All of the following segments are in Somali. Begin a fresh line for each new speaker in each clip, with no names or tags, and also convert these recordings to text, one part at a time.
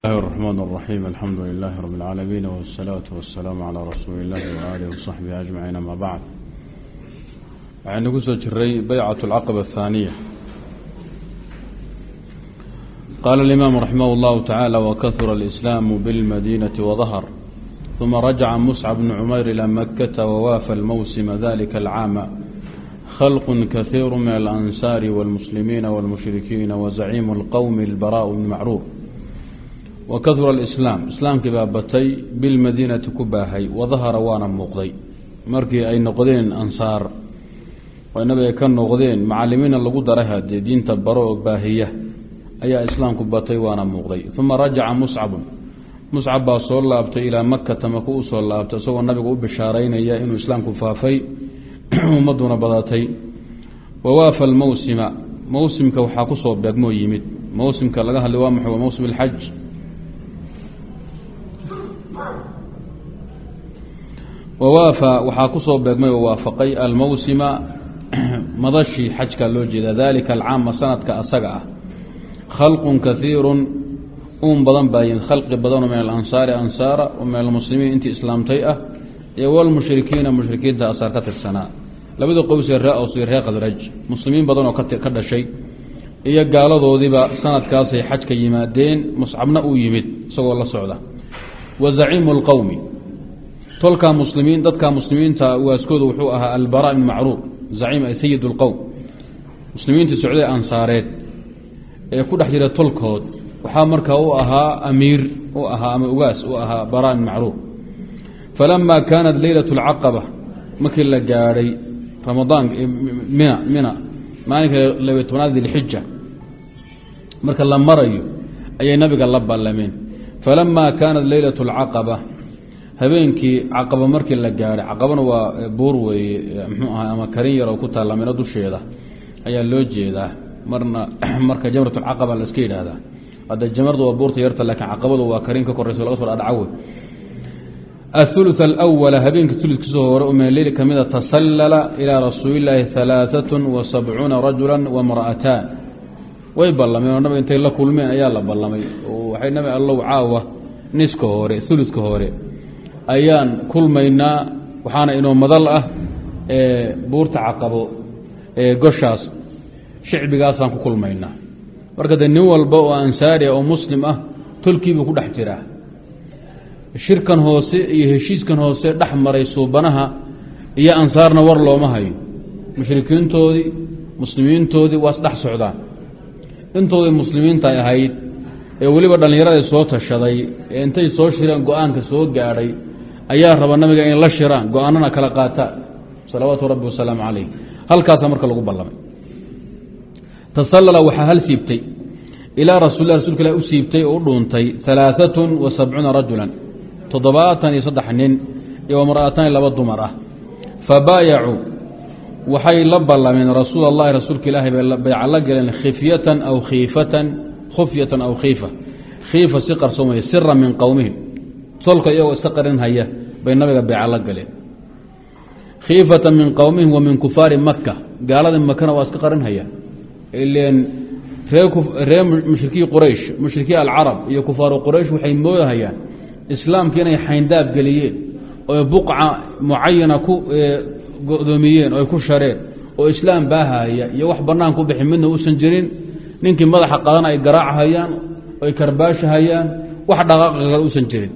الله الرحمن الرحيم الحمد لله رب العالمين والصلاة والسلام على رسول الله وآله وصحبه أجمعين أما بعد waxaynu ku soo jiray baycaة الcaqبة الثانية qال الإمام رحimه الله تعالى وkثر الإسلام بالمدينة وظهر ثم رجع مصعب بن عمير إلى مكة ووافى الموسم ذلك العام خلق كثير من الأنصار والمسلمين والمشركين وزعيم القوم البراء بن معروف wakahura alislaam. Islaamkii baa batay bilmadiinati ku baahay wadahara waana muuqday. Markii ay noqdeen ansaar oo nabiga ka noqdeen macalimiina lagu daray hadee diinta baro oo baahiya ayaa islaamku batay waana muuqday. Uma rajaca muscabun muscab baa soo laabtay ilaa makata maku u soo laabtay isagoo nabiga u bishaaraynaya inuu islaamku faafay ummaduna badatay. Wawaafa almawsima. Mawsimka waxaa ku soo beegmoo yimid. Mawsimka laga hadlay waa maxay waa mawsim alxaj wawaafa waxaa ku soo beegmay oo waafaqay almawsima madashii xajka loo jeeda dalika alcaama sanadka asaga ah. Khalqun kaiirun uun badan baa yimid khalqi badanoo min alansaari ansaara wa min almuslimiin intii islaamtay ah iyo walmushrikiina mushrikiinta asaar ka tirsanaa. Labada qowsee ree aws iyo ree khadraj muslimiin badan oo ka dhashay iyo gaaladoodiiba sanadkaasay xajka yimaadeen muscabna uu yimid isagoo la socda. Wa zaciimu tolkaa muslimiin dadka muslimiinta waaskooda wuxuu ahaa albara bn macruuf zaciim ay sayid اlqowm muslimiintii socday ansaareed ee ku dhex jira tolkood waxaa markaa u ahaa amiir u ahaa ama ugaas u ahaa bara bn macruuf falama kaanat leylaة اlcaqaba markii la gaadhay ramadaan mina mina maalinka labiy tobnaad dilxija marka la marayo ayay nabiga la ballameen falama kaanat leylaة اlcaqaba habeenkii caqaba markii la gaadhay caqabana waa buur weeye mxuu aha ama karin yar oo ku taalla mino dusheeda ayaa loo jeedaa marna marka jamratulcaqaba la iska yidhaahdaa hadda jamardu waa buurta yarta laakiin caqabadu waa karin ka korayso laga soo dhadhacawe athuluث alأwala habeenkii tulidkiisoo hore oo min leyl ka mida tasallala ilaa rasuulillaahi halaaثaة wa sabcuuna rajula wamra'ataan way ballameen oo nabiga intay la kulmeen ayaa la ballamay oo waxay nabi allow caawa niska hore uludka hore ayaan kulmaynaa waxaana inoo madal ah buurta caqabo ee goshaas shicbigaasaan ku kulmaynaa. Marka de nin walba oo ansaari oo muslim ah tolkiibuu ku dhex jiraa. Shirkan hoose iyo heshiiskan hoose dhex maray suubanaha iyo ansaarna war looma hayo. Mushrikiintoodii muslimiintoodii waa isdhex socdaan. Intoodii muslimiintay ahayd ee weliba dhallinyarada soo tashaday ee intay soo shireen go'aanka soo gaadhay ayaa raba nabiga in la shiraan go'aanana kala qaataan salawaatu rabbi wasalaamu calayh. Halkaasaa marka lagu ballamay. Tasallala waxaa hal siibtay. Ilaa rasuulilah rasulka ilah u siibtay oo u dhuuntay alaaatun wa sabcuuna rajulan toddobaatan iyo saddex nin iyo wamra'ataani laba dumar ah. Fabaayacuu waxay la ballameen rasuul allahi rasuulka ilaahay bay bayca la galeen khifyatan aw khiifatan khufyatan aw khiifa. Khiifa si qarsoomaya sira min qowmihim tolka iyagoo iska qarin haya bay nabiga beeca la galeen. Khiifatan min qowmihim wa min kufaari maka gaalada makana waa iska qarin haya ilen ree mushrikii quraysh mushrikii alcarab iyo kufaaru quraysh waxay moodahayaan islaamka inay xayndaab geliyeen oo buqca mucayana ku godoomiyeen oo ku shareen oo islaam baahaya iyo wax banaan ku bixi midna uusan jirin. Ninkii madaxa qadan ay garaachayaan ay karbaashahayaan wax dhaqaaqa kale uusan jirin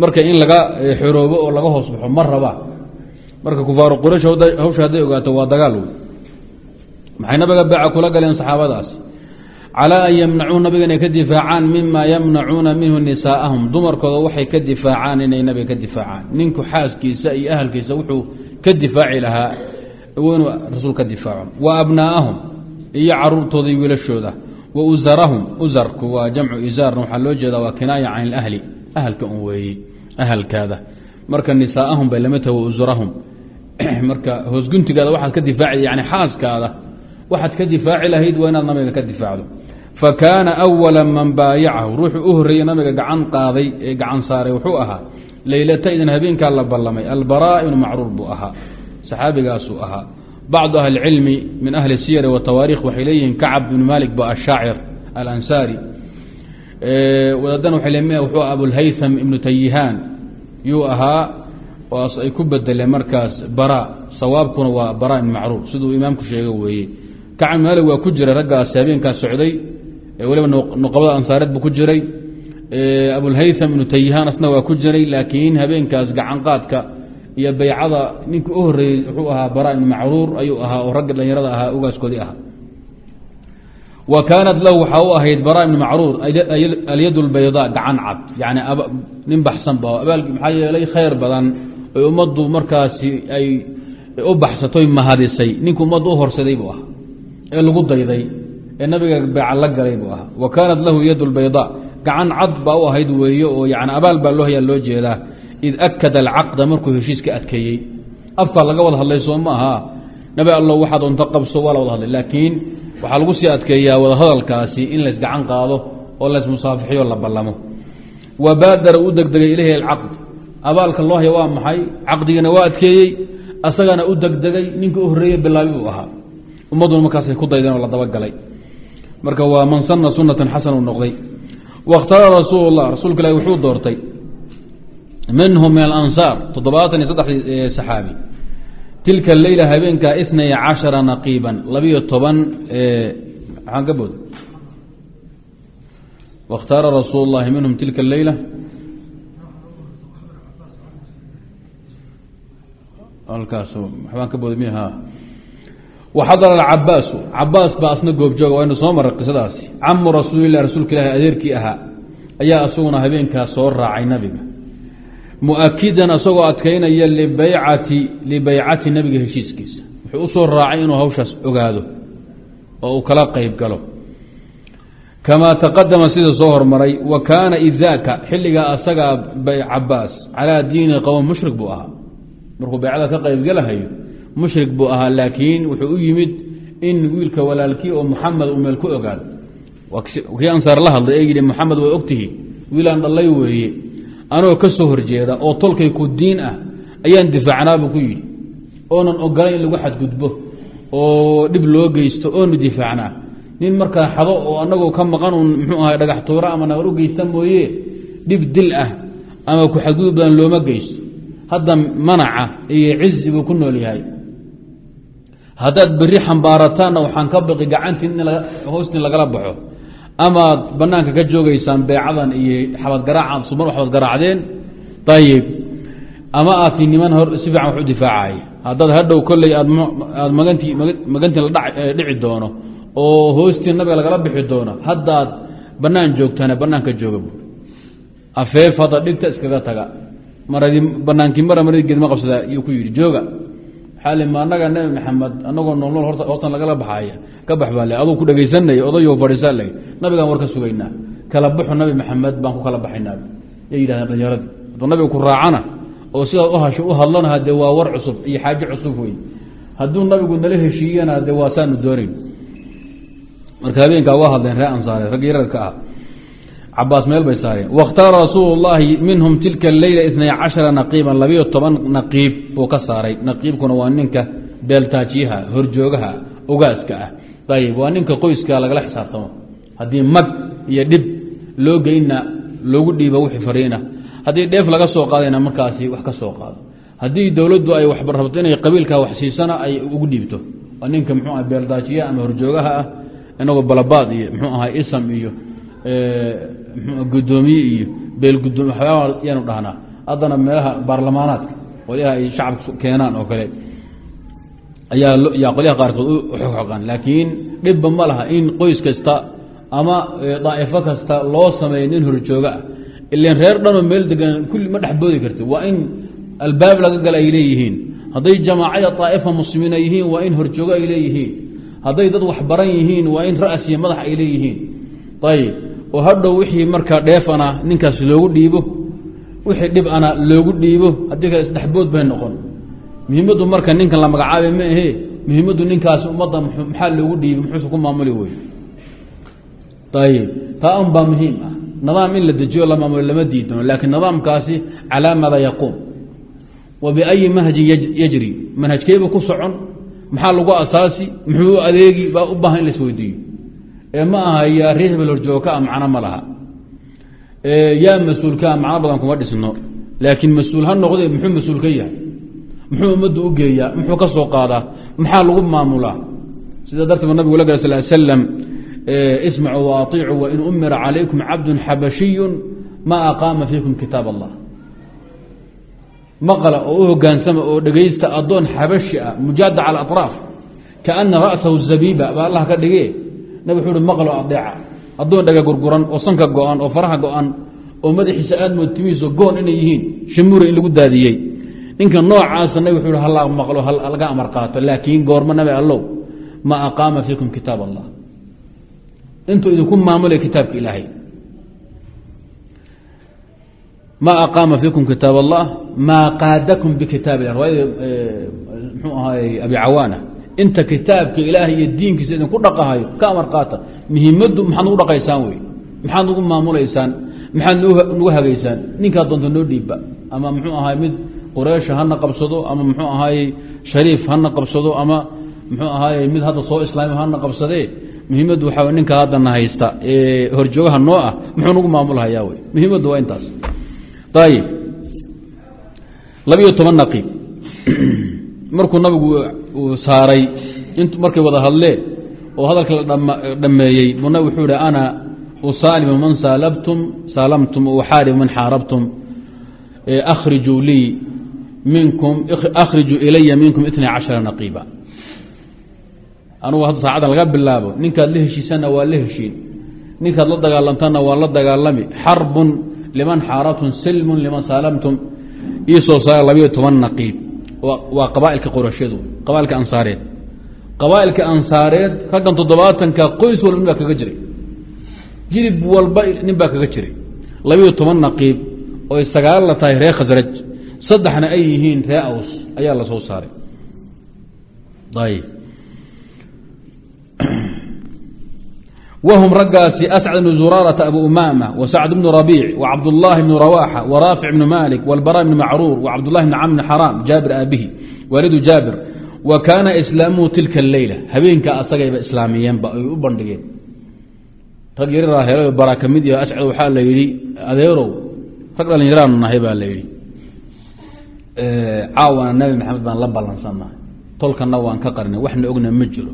marka in laga xoroobo oo laga hoos baxo ma raba. Marka kufaaru quraysh hawsha hadday ogaato waa dagaal wey maxay nabiga beeca kula galeen saxaabadaasi calaa an yamnacuu nabiga inay ka difaacaan mima yamnacuuna minhu nisaa'ahum. Dumarkooda waxay ka difaacaan inay nabiga ka difaacaan. Ninku xaaskiisa iyo ahalkiisa wuxuu ka difaaci lahaa inuu rasuul ka difaaco wa abnaa'ahum iyo caruurtooda iyo wiilashooda. Wa usarahum usarku waa jamcu isaarna waxaa loo jeedaa waa kinaaya can ilahli ahalka un weeye ahalkaada marka nisaa'ahum bay lama tahay wa usrahum marka hoosguntigaada waxaad ka difaaci yani xaaskaada waxaad ka difaaci lahayd waa inaad nabiga ka difaacdo fa kaana awala man baayacahu ruuxuu u horreeyey nabiga gacan qaaday ee gacan saaray wuxuu ahaa leylata idin habeenkaa la ballamay albaraa ibnu macruur buu ahaa saxaabigaasuu ahaa bacdu ahli cilmi min ahli siyari wadaadana wuxuu abulhaytham ibnu tayihaan yuu ahaa oas ay ku bedeleen markaas bara. Sawaabkuna waa bara ibn macruur siduu imaamku sheega weeye. Kacab maali waa ku jiray raggaas habeenkaas socday. Weliba nuqabada ansaareed buu ku jiray. Abulhaytham ibnu tayihaan asna waa ku jiray laakiin habeenkaas gacanqaadka iyo baycada ninkii u horeeyey wuxuu ahaa bara ibn macruur ayuu ahaa oo ragga dhalinyarada ahaa ogaaskoodii ahaa wa kaanat lahu waxaa u ahayd bara ibn macruur alyad lbayda gacan cad. Yani nin baxsan ba maxaa yeelay khayr badan oy ummaddu markaasi ay u baxsatoy mahadisay. Ninka ummaddu u horsaday buu ahaa. Ee lagu dayday ee nabiga beeca la galay buu ahaa. Wa kaanat lahu yad lbayda gacan cad baa u ahayd weeye oo yani abaal baa loo hayaa loo jeedaa. Id akada alcaqda markuu heshiiska adkeeyey. Afkaa laga wada hadlay soo ma aha waxaa lagu sii adkeeyaa wadahadalkaasi in laysgacan qaado oo laysmusaafixiyo la ballamo. Wa baadara u degdegay ilayhi alcaqd. Abaalka loo haya waa maxay? Caqdigana waa adkeeyey. Asagana u degdegay ninkii u horreeye bilaabi uu ahaa. Ummadduna markaasay ku daydeen oo la dabagalay. Marka waa man sana sunatan xasan uu noqday. Wakhtara rasuul lah rasuulka ilahi wuxuu doortay. Minhum min alansaar toddobaatan iyo saddexdii saxaabi tilka leyla habeenkaa inay cashara naqiiban labiyo toban maxaan ka booda rasuul llahi minhum tilka leyla. Halkaas waxbaan ka booda miha waxadara alcabaasu cabaas baa asna goobjooga waynu soo maray qisadaasi. Camu rasuulilah rasuulka ilaahi adeerkii ahaa ayaa isaguna habeenkaas soo raacay nabiga muakidan isagoo adkaynaya libaycati libaycati nabiga heshiiskiisa wuxuu u soo raacay inuu hawshaas ogaado oo uu kala qeyb galo kamaa taqadama sida soo hormaray wa kaana idaaka xilligaa asagaa cabaas calaa diini qowm mushrik buu ahaa markuu baycada ka qeybgalahayo mushrik buu ahaa laakiin wuxuu u yimid in wiilka walaalkii oo muxamed uu meel ku ogaado kii ansaar la hadlay ee waa ogtihi wiilaan dhallay weeye anoo ka soo horjeeda oo tolkay ku diin ah ayaan difaacnaabuu ku yidhi. Oonan ogolay in lagu xadgudbo oo dhib loo geysto oonu difaacnaa. Nin markaa xado oo anagoo ka maqan uun muxuu ahay dhagax tuura ama nagar u geysta mooye dhib dil ah ama ku xadgudub badan looma geysto. Hadda manaca iyo cizi buu ku nool yahay. Haddaad berri xambaarataanna waxaan ka baqi gacantii in hoostii lagala baxo amaad banaanka ka joogeysaan beecadan iyo xabadgaraaca suban waxbaad garaacdeen ayib ama aadti niman hor si fiican wax u difaacaya haddaad hadhow kolley aad aad magantii magantii la dhici doono oo hoostii nabiga lagala bixi doono haddaad banaan joogtana banaanka jooga bu afeef hadda dhigta iskaga taga. Maradi banaankii mara maradii geedma qabsada yuu ku yidhi jooga waxaa li ma anaga nebi maxamed anagoo noolnool hoostan lagala baxaya ka bax baa le aduu ku dhegaysanay odayo fadhiisaa le nabigaan war ka sugaynaa. Kala baxo nabi maxamed baan ku kala baxaynaa. Yay yidhahdeen dhalinyaradii hadduu nabiga ku raacana oo sidaad u hasho u hadlana dee waa war cusub iyo xaajo cusub wey hadduu nabigu nala heshiiyana dee waa saanu doonayn marka habeenkaa waa hadleen ree ansaare rag yararka ah cabaas meel bay saareen. Wakhtaara rasuulu llaahi minhum tilka leyla itnay cashara naqiiban labiyo toban naqiib buu ka saaray. Naqiibkuna waa ninka beeltaajiyaha horjoogaha ogaaska ah. Ayib waa ninka qoyska lagala xisaabtamo. Haddii mag iyo dhib loo geynna loogu dhiibo wixii fariina. Haddii dheef laga soo qaadayna markaasi wax ka soo qaado. Haddii dowladdu ay waxbarabto inay qabiilka wax siisana ay ugu dhiibto. Waa ninka muxuu aha beeltaajiyaha ama horjoogaha ah inagoo balabaad iyo muxuu ahaa isam iyo gudoomiye iyo beelgudoomi waxyaaba dhahnaa. Haddana meelaha baarlamaanaadka qolyaha ay shacabka keenaan oo kale ayaa yaa qolyaha qaarkood u xoqxoqaan laakiin dhibba ma laha in qoys kasta ama daa'ifo kasta loo sameeyo nin horjooga ah. Ilan reer dhanoo meel degan kulli ma dhexboodi karti. Waa in albaab laga gala ay leeyihiin. Hadday jamaacada daa'ifa muslimiina yihiin waa in horjoogo ay leeyihiin. Hadday dad waxbaran yihiin waa in ra'as iyo madax ay leeyihiin. Ayib oo hadhow wixii markaa dheefana ninkaas loogu dhiibo wixii dhib ana loogu dhiibo haddii kale isdhexbood bay noqon. Muhiimaddu marka ninkan la magacaabay ma ahe muhiimaddu ninkaasi ummadda maxaa loogu dhiibay muxuuse ku maamuli wey ayib taa un baa muhiim ah. Nidaam in la dejiyo la maamulo lama diidano laakiin nidaamkaasi calaa maada yaquum wa biayi manhajin yajri manhajkeeba ku socon maxaa lagu asaasi muxuu u adeegi baa u baahan in la isweydiiyo ma aha yaa riix bal horjooga ka a macno ma laha. Yaa mas'uulkaa macno badan kuma dhisno. Laakiin mas'uul ha noqde muxuu mas'uul ka yahay? Muxuu ummadda u geeyaa? Muxuu ka soo qaadaa? Maxaa lagu maamulaa? Sidaa darteed nabigu la gala sal slam ismacuu waaطiicuu wain umira calaykum cabdun xabashiyu ma aqaama fiikum kitaab allah. Maqla oo u hogaansama oo dhegaysta adoon xabashi ah mujaada cala aطraaf kaana ra'sahu zabiiba baa allah ka dhige nabig wuxuu uhi maqlo adeeca addoon dhaga gurguran oo sanka go-an oo faraha go-an oo madaxiisa aadmood timihiiso goon inay yihiin shamuura in lagu daadiyey. Ninka noocaasa nabig wuxuu hi halla maqlo laga amar qaato laakiin goormo nabi allow ma aqaama fiikum kitaab allah. Intuu idinku maamulay kitaabka ilaahay. Ma aqaama fiikum kitaab allah maa qaadakum bikitaab ilah riwaayada mxuu ahaay abi cawaana inta kitaabka ilaahay iyo diinkiisa idinku dhaqahayo ka amar qaata muhiimaddu maxaad nugu dhaqaysaan wey maxaad nugu maamulaysaan? Maxaad nugu hagaysaan? Ninkaa doonta noo dhiibba. Ama muxuu ahaay mid qureysha hana qabsado ama muxuu ahaayey shariif hana qabsado ama muxuu ahaayey mid hadda soo islaami hana qabsadee? Muhiimaddu waxaa ninka haddana haysta ee horjoogaha noo ah muxuu nagu maamulhayaa wey muhiimaddu waa intaas. Ayib labiyo toban naqiib. Markuu nabigu uu saaray. Markay wada hadleen oo hadalka la dhammeeyey nabig wuxuu ihi ana usaalimu man saalabtum saalamtum uxaaribu man xaarabtum. Akhrijuu lii minkum akhrijuu ilaya minkum itnay cashara naqiiba. Anugu hadda saacadan laga bilaabo ninkaad la heshiisanna waa la heshiin. Ninkaad la dagaalamtanna waa la dagaalami. Xarbun liman xaarabtum silmun liman saalamtum. Iisoo saara labayo toban naqiib waa qabaailka qorashadu qabaailka ansaareed. Qabaailka ansaareed raggan toddobaatanka qoys walba nin baa kaga jiray. Jilib walba nin baa kaga jiray. Labayo toban naqiib oo sagaal la tahay reer khasraj saddexna ay yihiin ree aws ayaa la soo saaray. Ayb whm raggaasi ascd bn zuraarata abu umaama wsacd bnu rabiic wacabdulaahi bnu rawaaxa waraafic bnu maalik wlbara bni macruur wacabdulahi bn cam bn xaraam jaabir aabihi waalidu jaabir wa kaana islaamuhu tilka leyla habeenkaa asagayba islaamiyeenba ay u bandhigeen rag yaraa hela bara ka mid acd waxaa la yidhi adeerow rag dhallinyaraanu nahay baa la yidhi caawana nabi maxamed baan la ballansanahay tolkana waan ka qarnay waxna ogna ma jiro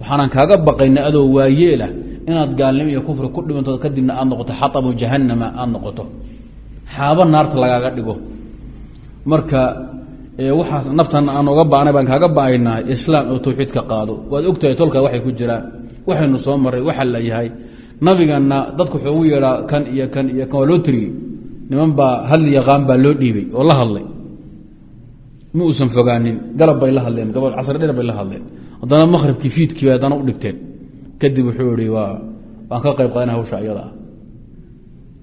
waxaanan kaaga baqayna adoo waayeelah inaad gaalnimo iyo kufri ku dhimanto kadibna aad noqoto xatabu jahanama aada noqoto. Xaabo naarta lagaaga dhigo. Marka waxaas naftan aan oga baanay baan kaaga ba'aynaa islaam oo tawxiidka qaado. Waad ogtahay tolka waxay ku jiraan. Waxaynu soo maray waxa la yahay. Nabigana dadku wuxuu ugu yeedhaa kan iyo kan iyo kan waa loo tiriyey. Niman baa hadli yaqaan baa loo dhiibay oo la hadlay. Ma uusan fogaanin galab bay la hadleen gabal casr dher bay la hadleen haddana maqribkii fiidkii bay haddana u dhigteen. Kadib wuxuu ihi waa waan ka qayb qaadana hawsha iyada. Ah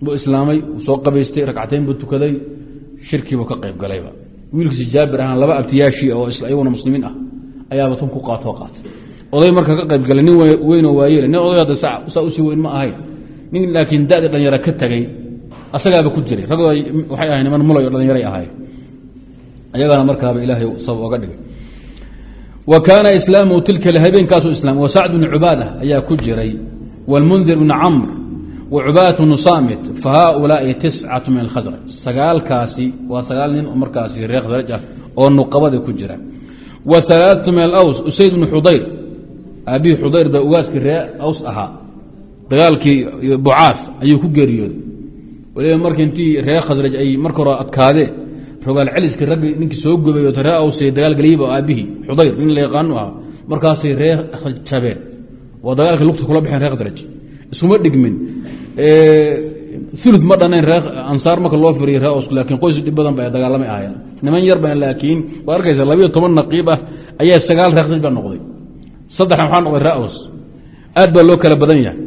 buu islaamay uu soo qabaystay ragcateyn buu tukaday shirkiibuu ka qayb galayba wiilkiisi jaabir ahaan laba abtiyaashii oo iyaguna muslimiin ah ayaaba tun ku qaatoo qaatay. Oday marka ka qayb galay nin weynoo waayeel nin oday hadda saa u sii weyn ma ahayn. Nin laakiin da-di dhalinyaro ka tegey asagaaba ku jiray. Ragoo waxay ahay niman mulay oo dhalinyaray ahay ayagana markaaba ilaahay sabab oga dhigay wa kaana islaamuhu tilka habeenkaasu islaam wa sacd bnu cubaada ayaa ku jiray wاlmundir bnu camr wa cubaadatu bnu saamit fa haaulaai tiscatu min alkhasraj sagaalkaasi waa sagaal nin markaasi reer khasraj ah oo nuqabada ku jira. Wa alaaatu min alaws usayd bnu xudayr aabihii xudayr baa ugaaskii ree aws ahaa. Dagaalkii bucaaf ayuu ku geeriyooday. Waliba marka intii reer khasraj ay rogaal celiska raggi ninkii soo gubay ree awse dagaalgeliyba aabihii xudayr nin la yaqaanu ahaa markaasay ree jabeen waa dagaalkii lugta kula baxeen ree khasraj iskuma dhigmin. Ulu ma dhanayn ree ansaar marka loo firiyo ree aws laakiin qoys dhib badan ba ay dagaalamay ahaayeen niman yar ba laakiin waa arkaysa labayo toban naqiib ah ayaa sagaal ree khasraj baa noqday. Saddexna waxaa noqday ree aws aad baa loo kala badan yahay.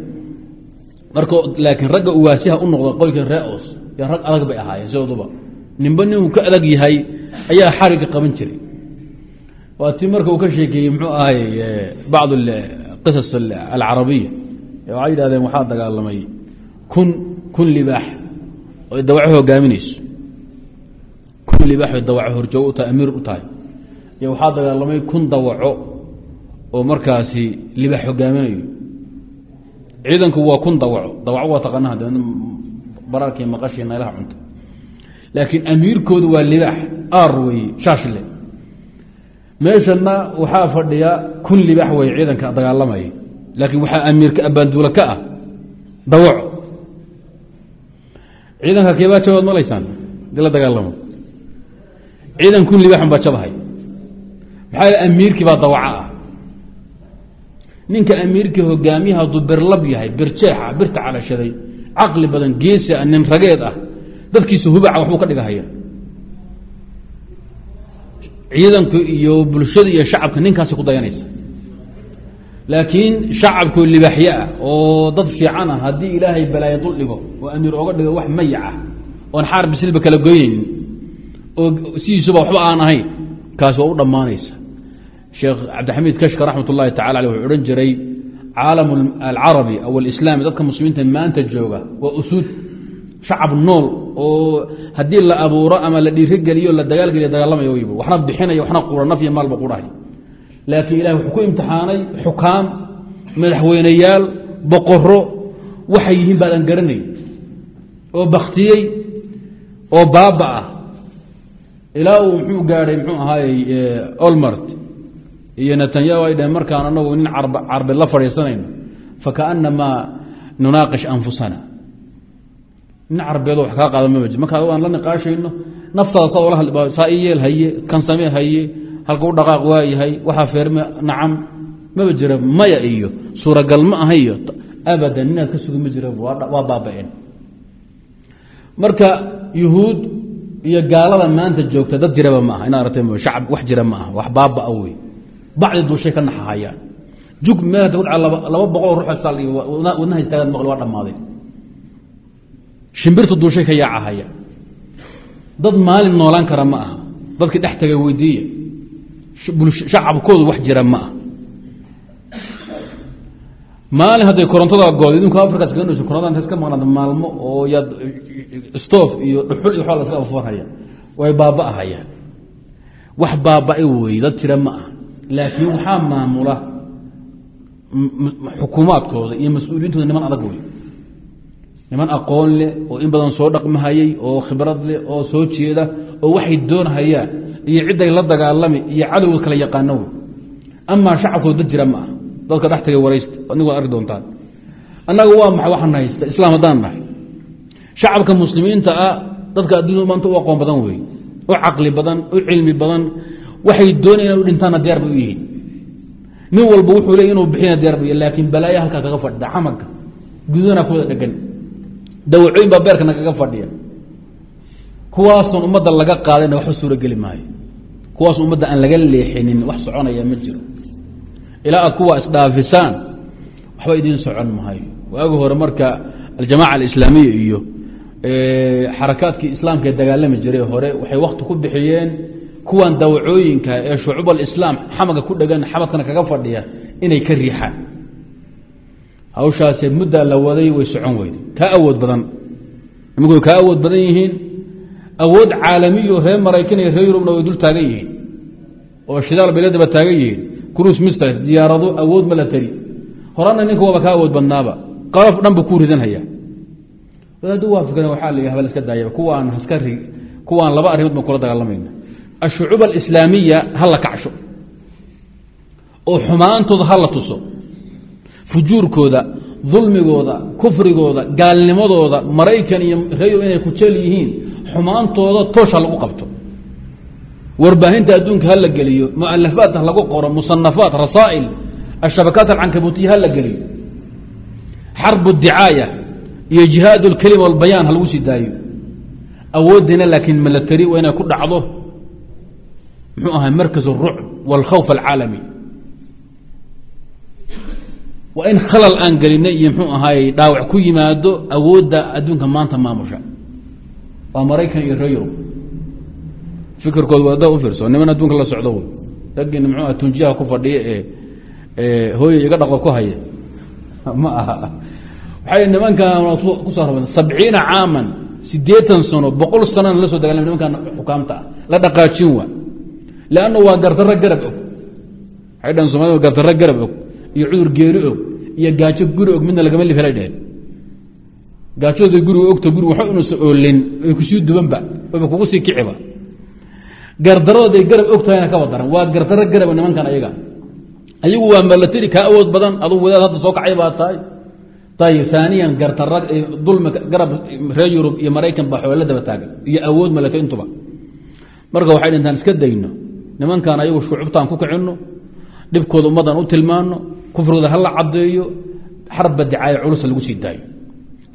Marka laakiin ragga uwaasiha u noqda qoykan ree aws rag adag bay ahaayeen sidooduba ninba ninuu ka adag yahay ayaa xariga qaban jiray. Waa tii marka uu ka sheekeeyey muxuu ahay bacd qisas alcarabiya. Waxay yidhahdeen waxaa dagaalamay kun kun libaax oy dawaco hogaaminayso kun libaax oy dawaco horjoog u tahay amiir u tahay. Iyo waxaa dagaalamay kun dawaco oo markaasi libaax hogaaminayo ciidanku waa kun dawaco. Dawaco waa taqaanaha bararkii maqashii naylaha cunta laakiin amiirkoodu waa libaax aar weeye shaashle meeshana waxaa fadhiya kun libaax wey ciidanka dagaalamaya laakiin waxaa amiirka abaanduula ka ah dawaco ciidanka keebaa jabaad malaysaan? Hadii la dagaalamo. Ciidan kun libaaxun baa jabahay. Maxaa amiirkii baa dawaco ah. Ninka amiirkii hogaamiyaha hadduu birlab yahay birjeexa birta calashaday caqli badan geesi ah nin rageed ah dadkiisa hubaca waxbuu ka dhigahaya. Ciidanku iyo bulshada iyo shacabka ninkaasi ku dayanaysa. Laakiin shacabkoo libaaxye ah oo dad fiican ah haddii ilaahay balaayo dul dhigo oo amiir oga dhigo wax mayac ah oon xaar bisilba kala goynaynin oo sidiisuba waxba aan ahayn kaas waa u dhammaanaysa. Sheekh cabdixamiid kashka raxmat tacala aleh wuxuu odhan jiray caalam alcarabi aw alislaami dadka muslimiinta maanta jooga waa usuud shacab nool oo haddii la abuuro ama la dhiirigeliyo la dagaalgeliyo dagaalamaya weyba waxna bixinaya waxna qura naf iyo maalba qurahay laakiin ilahi wuxuu ku imtixaanay xukaam madaxweyneyaal boqoro waxay yihiin baadaan garanay. Oo baktiyey oo baaba ah. Ilaa uu muxuu gaadhay muxuu ahaayey olmart iyo netanyahu ay dhaheen markaan anagu nin carbe la fadhiisanayno fakaanamaa nunaaqish anfusana nin carbeedo wax kaa qaada mama jir marka aan la niqaashayno naftaada saa ola hadli saa i haye kan samee haye halka u dhaqaaq waayahay waxaa feerme nacam maba jira maya iyo suuragal ma aha abadan ninaad ka sugi ma jira waa baaba-een. Marka yuhuud iyo gaalada maanta joogta dad jiraba ma aha inaad aragtay shacab wax jira ma aha wax baaba-a wey bacdi duushay ka naxahayaan jug meel laba boqoloo ruux wadnaha istaagaad maqli waa dhammaaday shimbirtu duushay ka yaacahaya. Dad maalin noolaan kara ma aha. Dadkii dhex tagay weydiiya. Shacabkoodu wax jira ma aha. Maalin hadday korontada goodo idinku afrikaas ganayso korontada inta iska maqnaada maalmo oo yaad stoof iyo dhuxul iyo waxbaa la iska afufanhaya way baaba-ahayaan wax baaba-i wey dad jira ma aha. Laakiin waxaa maamula xukuumaadkooda iyo mas'uuliyiintooda niman adag wey niman aqoon leh oo in badan soo dhaqmahayey oo khibrad leh oo soo jeeda oo waxay doonhayaan iyo cidday la dagaalami iyo cadowga kala yaqaano. Wey amaa shacabkooda dad jira ma aha. Dadka dhex tagay waraysta nig waad arki doontaan. Annaga waa maxay? Waxaan haysta islaam haddaan nahay. Shacabka muslimiinta ah dadka adduunya maanta u aqoon badan wey u caqli badan u cilmi badan. Waxay doonaya ina u dhintaana diyaar bay u yihiin. Nin walba wuxuu leey inuu bixina diyaar bay laakiin balaayo halkaa kaga fadhida xamanka gudana kuwada dhegan dawacooyin baa beerkana kaga fadhiya. kuwaasun ummadda laga qaadayna waxba suurogeli maayo. kuwaasun ummadda aan laga leexinin wax soconaya ma jiro. ilaa aad kuwa isdhaafisaan waxba idiin socon maayo. waagi hore marka aljamaca alislaamiya iyo xarakaadkii islaamka ee dagaalami jiray hore waxay wakti ku bixiyeen kuwan dawacooyinka ee shucuub alislaam xamaga ku dhegan xabadkana kaga fadhiya inay ka riixaan hawshaase muddaa la waday way socon weyday kaa awood badan. Iminku kaa awood badan yihiin awood caalamiyo reer maraykan iyo reer yurubna way dul taagan yihiin oo shidaal beledaba taagan yihiin. Cruis mister diyaarado awood ma la tari. Horana ninka waaba kaa awood badnaaba. Qalaf dhan bu ku ridanhaya wadaadu waa waxaa la habal iska daaya kuwaan haska kuwaan laba arrimood baan kula dagaalamayna ashucuub alislaamiya ha la kacsho oo xumaantooda ha la tuso fujuurkooda dulmigooda kufrigooda gaalnimadooda maraykan iyo reyo inay ku jeel yihiin xumaantooda toosha lagu qabto warbaahinta adduunka ha la geliyo mualafaat ha lagu qoro musanafaat rasaa'il ashabakaat alcankabutiya ha la geliyo xarbu dicaaya iyo jihaad اlkelima walbayaan ha lagu sii daayo awoodina laakiin milatari waa inay ku dhacdo muxuu ahay markaz الrucb wاlkhawf alcaalami waa in khalal aan gelinay iyo mxuu ahaay dhaawac ku yimaado awoodda adduunka maanta maamusha. Waa maraykan iyo reer yurub fikirkood waa da u fiirso niman adduunka la socdo wy raggiina mxuu aha tunjiyaha ku fadhiya ee hooya iga dhaqo ku haya ma aha. Waxay nimankan ku soo raba sabciina caaman sideetan sano boqol sanana la soo dagaalama nimankan xukaamta ah. La dhaqaajin waa. Leanna waa gardarro garab og. Waxay dhahan somalida gardarro garab og iyo cudur geeri og iyo gaajo guri og midna lagama lifela dheheen gaajooda guriga ogta guriga waxba inuusa oolin ay ku sii dubanba oyba kugu kiciba. Gardaradooday garab ogtahayna kaba daran waa gardaro garaba nimankan ayaga. Ayagu waa malateri kaa awood badan aduu wadaad hadda soo kacay baa tahay. Ayib aaniyan gartara dulmi garab reer yurub iyo maraykan baa xoolo daba taagan iyo awood malato intuba. Marka waxay dhintaan iska dayno nimankan ayagu shucubtaan ku kicinno dhibkooda ummaddan u tilmaano kufrigooda hala cadeeyo xarba dicaayo culusa lagu sii daayo.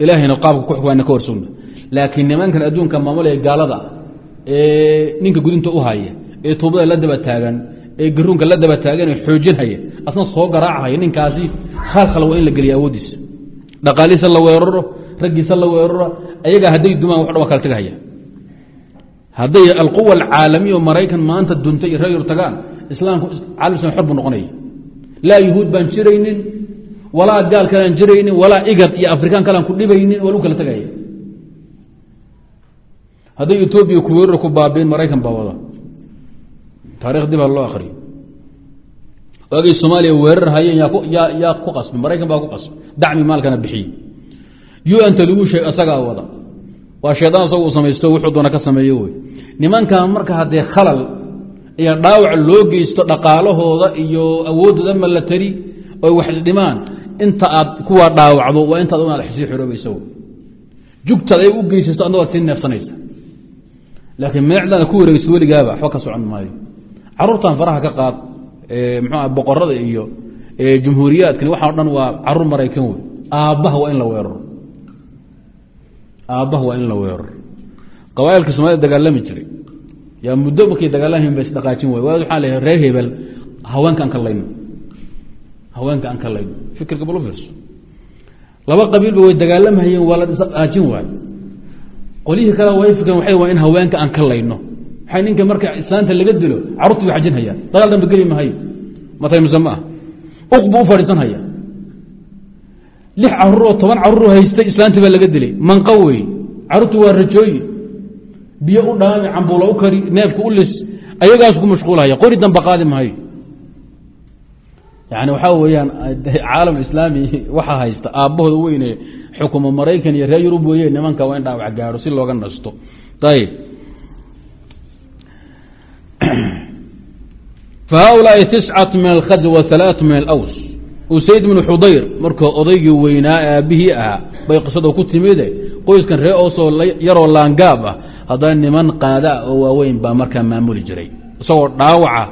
Ilaahayna qaabka ku xukmaana ka horsogna laakiin nimankan adduunka maamulaya gaalada ee ninka gudinta u haya ee tuubada la daba taagan ee garuunka la daba taagan ee xoojinhaya asna soo garaacahaya ninkaasi khalkhal waa in la geliya awoodiisa dhaqaalihiisa la weeraro raggiisa la weeraro ayagaa hadday dumaan wax dhaba kala tegahaya hadday alquwa alcaalamiya maraykan maanta duntay iyo reer yur tagaan islaamku caalam xor buu noqonaya laa yuhuud baan jiraynin walaa gaal kalaan jiraynin walaa igad iyo afrikaan kalaan ku dhibaynin waa lagu kala tegaya hadday etoobiya ku weerar ku baabiin maraykan baa wada. Taarikh dib ha loo akriyo waagay soomaaliya weerar hayeen yaa yaa ku qasbay maraykan baa ku qasbay dacmi maalkana bixiye un-ta lagu sheeg asagaa wada. Waa shaydaan isagu u samaysto wuxuu doona ka sameeyo wey. Nimankan marka haddee khalal iyo dhaawac loo geysto dhaqaalahooda iyo awooddooda malatari oy wax isdhimaan inta aad kuwaa dhaawacdo waa intaad inaad sii xoroobaysa jugtaad ay u geysato waad sii neefsanaysa. Laakiin meecdaana ku wareegso weligaaba waxba ka socon maayo. Caruurtan faraha ka qaad mxua boqorada iyo jumhuuriyaadkan waxaa o dhan waa carruur maraykan wey. Aabbaha waa in la weeraro. Aabbaha waa in la weeraro. Qabaailka soomaalida dagaalami jiray yaa muddo markay dagaalamayn ba isdhaqaajin way. Waxaa leeyahay reer hebel haweenka aan ka layno haweenka aan ka layno fikirka bal fiirso? Laba qabiilba way dagaalamhayeen waa la isdhaqaajin waayo qolyihii kale way fikren waxay waa in haweenka aan ka layno. Maxay ninka marka islaanta laga dilo carruurtii way xajinhaya dagaal dhanba geli mahayo matay mise ma ah. Uq buu u fadhiisan haya lix caruuroo toban carruur haystay islaantii baa laga dilay. Manqa wey carruurtu waa rajooyi biyo u dhaami cambuula u kari neefka u lis ayagaas ku mashquulhaya qori damba qaadi maayo. Yani waxaa weeyaan caalam islaami waxaa haysta aabbahooda weyne xukuma maraykan iyo reer yurub weeye nimanka waa in dhaawac gaadho si looga nasto. Ayb fahaulaai tiscatu min alkhaz wa alaatu min alaws. Usayd bnu xudayr markuu odaygii weynaa aabbihii ahaa bay qisada ku timide qoyskan ree oosoo yaroo laangaab ah haddana niman qaadaa oo waaweyn baa markaa maamuli jiray. Isagoo dhaawaca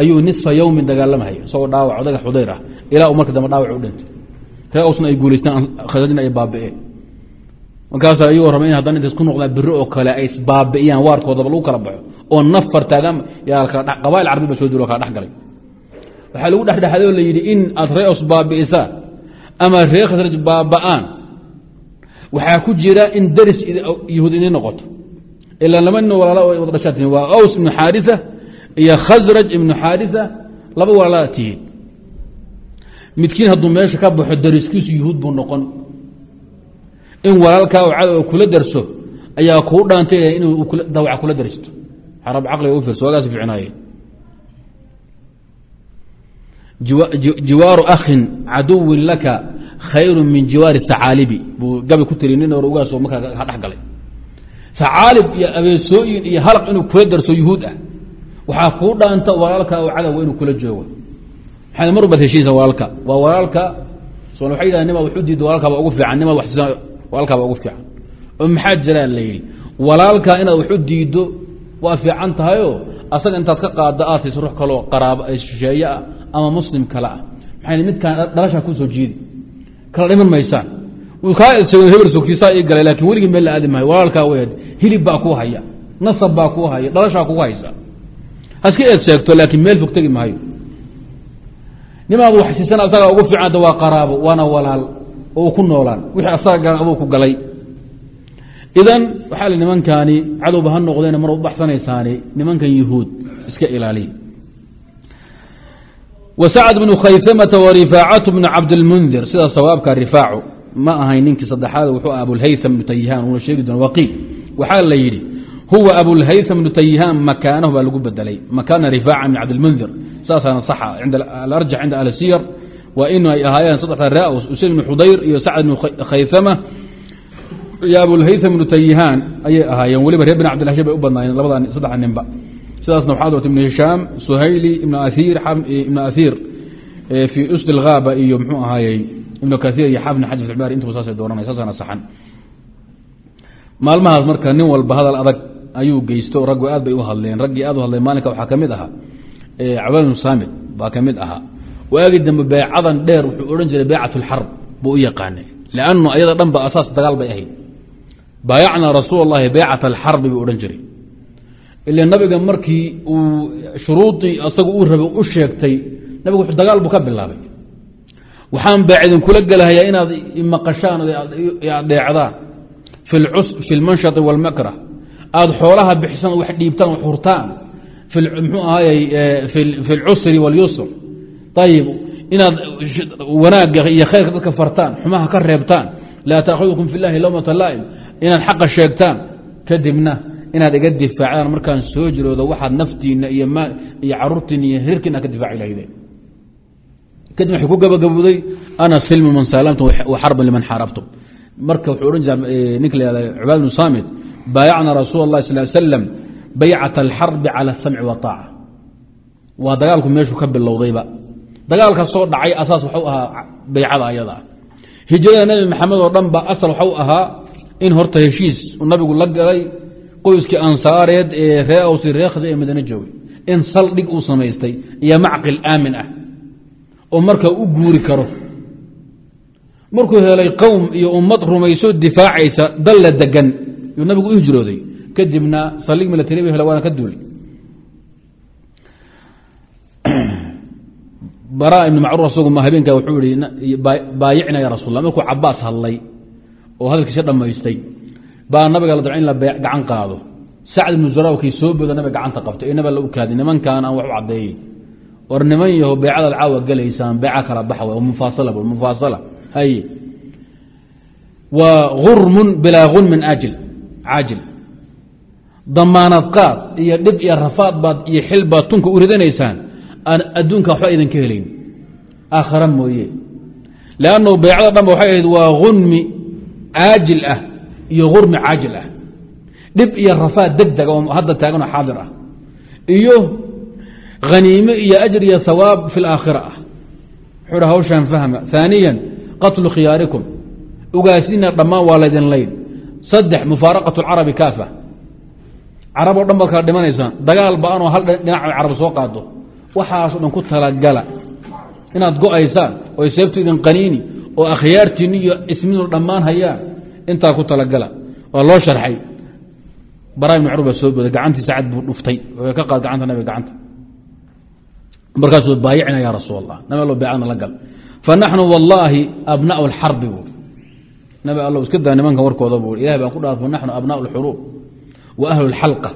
ayuu nisfa yowmin dagaalamahaya isagoo dhaawac odayga xudayr ah ilaa uu marka dambe dhaawac u dhintay. Ree oosna ay guulaystaan khasajna ay baabi'een markaasaa iyagoo raba in haddana inta isku noqdaan biri oo kale ay isbaabi'iyaan waarkoodaba lagu kala baxo oo nafar taagan qabail carbi ba soo jiro kala dhex waxaa lagu dhexdhexaday oo la yidhi in aad ree os ama ree khasraj baaba'aan waxaa ku jira in daris yahuud idiin noqoto ilaa laba nin walaala wada dhashaa tihiin waa aws ibnu xaarisa iyo khasraj ibnu xaarisa laba walaalaa tihiin midkiin hadduu meesha ka baxo dariskiisu yuhuud buu noqon in walaalkaa oo cadow kula darso ayaa kuu dhaantay inuu dawaca kula daristo xarab caqliga u fiirso waagaas ficnaaye jiwaaru akhin caduwin laka khayru min jiwaari hacaalibi buu gabi ku hacaalib iyo abeesooyin iyo halaq inuu kula darso yuhuud ah. Waxaa kuu dhaanta walaalkaa oo cadowa inuu kula joogo. Maxaad mar baad heshiisa walaalka. Waa walaalka so waxay yidhaha nimaad wax u diidda walaalkaaba ugu fiican. Nimaad wax siisa walaalkaaba ugu fiican. Oo maxaa jiraa la yidhi walaalkaa inaad wax u diiddo waa fiican tahayoo asaga intaad ka qaadda aad hayso ruux kaloo qaraabo shisheeye ah ama muslim kale ah. Maxay midkaan dhalashaa ku soo jiidi. Kala dhiman maysaan. Kaa hebel sogtiisaa ii galay laakiin weligii hilib baa kuu haya nasab baa kuu haya dhalashaa kugu haysa. Haska eedsheegto laakiin meel fog tegi maayo. Nimaad wax asaga ugu fiicanta waa qaraabo waana walaal oo ku noolaan. Wixii asaga garan ku galay. Idan waxaa li nimankaani cadowba ha noqdeen mar ubaxsanaysaani nimankan yuhuud iska ilaaliya wa bnu khaysamata wa rifaacatu bnu cabdilmundir sida sawaabka rifaacu ma ahayn ninkii saddexaad wuxuu ah abulhaytam bnu tayhaan uuna sheegi doon waqiil waxaa la yidhi huwa abulhayam bnu tayhaan makaanahu baa lagu bedelay. Makaana rifaaca min cabdilmundir saasaana saxa alarjax cinda ahli waa in ay ahaayeen saddexda ree usayd bnu xudayr iyo sacd bnu khayama iyo abulhayam bnu tayhaan ayay ahaayeen. Weliba reer bin abdilhashim bay u badnaayeen labadan saddexa ninba. Sidaasna waxaad wata ibnu hishaam suhayli ibn aiir ibnu aiir eh, eh, fii usd اlhaaba iyo mxuu ahaayey ibnu kaiir iyo xaafn xaj fi baari saasay dooranay saasana saxan maalmahaas marka nin walba hadal adag ayuu geysto raggu aad bay u hadleen. Raggii aad u hadleen maalinka waxaa ka mid ahaa cabdal bnu saamid baa ka ahaa. Waagi dambe beecadan dheer wuxuu odhan jiray beecat اlxarb buu u yaqaanay lannu ayada dhan ba asaas dagaal bay ahayd. Baayacnaa rasuul اllahi beycat alxarbi buu odhan jiray. Ila nabiga markii uu shuruudii asagu uu rabay u sheegtay nabigu dagaal buu ka bilaabay. Waxaan baa idinkula gelahayaa inaad maqashaan adeecdaan fi lmanshati wاlmakrah aada xoolaha bixisaan wax dhiibtaan wax hurtaan mxuu ahaayey fi اlcusri wاlyusr ayib inaad wanaagga iyo khayrka dadka fartaan xumaha ka reebtaan laa taakhudukum fi llahi lowmata laa'im inaad xaqa sheegtaan kadibna inaad iga difaacdaan markaan soo jiroodo waxaad naftiina iyo iyo caruurtiina iyo hirkiina ka difaaci lahaydeen kadib waxay ku gabagabowday ana silmu man saalamtum wa xarban liman xaarabtum marka wuxuu odhan jira ninka la cubaad bnu saamid baayacna rasuul اllahi sal slam baycat alxarbi cala asamci waطaaca waa dagaalku meeshuu ka bilowdayba. Dagaalka soo dhacay asaas waxu ahaa baycada ayada. Ah hijrada nebi maxamed oo dhan ba asal waxu ahaa in horta heshiis nabigu la galay qoyskii ansaareed ee ree awsi reekhda ee madiine joogay in saldhig uu samaystay iyo macqil aamin ah oo markaa u guuri karo markuu helay qowm iyo ummad rumayso difaacaysa dalla degan. Yuu nabigu u hijrooday. Kadibna saldhig milatari bu hela waana ka duulay. Bara ibn macruur asagu ma habeenka wuxuu ihi baayicna ya rasul markuu cabaas hadlay oo hadalkiisa dhammaystay baa nabiga la dabca in la gacan qaado. Sacd ibnu zuraawkay soo booda nabiga gacanta qabto ee naba la u kaadi nimankaan aan wax u caddeeyey war niman yaho beecadaad caawa gelaysaan beeca kala baxa w mufaasala mufaasala gurmun bilaa gunmin ajil caajil damaanad qaad iyo dhib iyo rafaad baad iyo xil baad tunka u ridanaysaan aan adduunka waxba idinka helayn aakhara mooye lannu beecada dhanba waxay ahayd waa gunmi caajil ah iyo gurmi caajil ah dhib iyo rafaad deg dega oo hadda taaganoo xaadir ah iyo haniime iyo ajr iyo hawaab fi laakhira ah wuxuu ha hawshaan fahma haaniya qatlu khiyaarikum. Ugaasina dhammaan waa laydin layn saddex mufaaraqat lcarabi kaafa. Carab oo dhan baad kala dhimanaysaan dagaal ba'anoo hal dhinac carab soo qaado waxaaso dhan ku talagala inaad go'aysaan oo seebtu idin qaniini oo akhyaartiinni iyo isminu dhammaan hayaan intaa ku talagala waa loo sharxay. Bara ibn cur baa soo booday gacantii sacad buu dhuftay. Ka qaad gacanta nabiga gacanta. Markaasuu baayicna ya rasuul allah beecadna la gal fa naxnu wallaahi abnaau alxarbi buui nabi allo iska daa nimanka warkooda buu ilahay baan ku dhaafo naxnu abnaau alxuruub wa ahlu lxalqa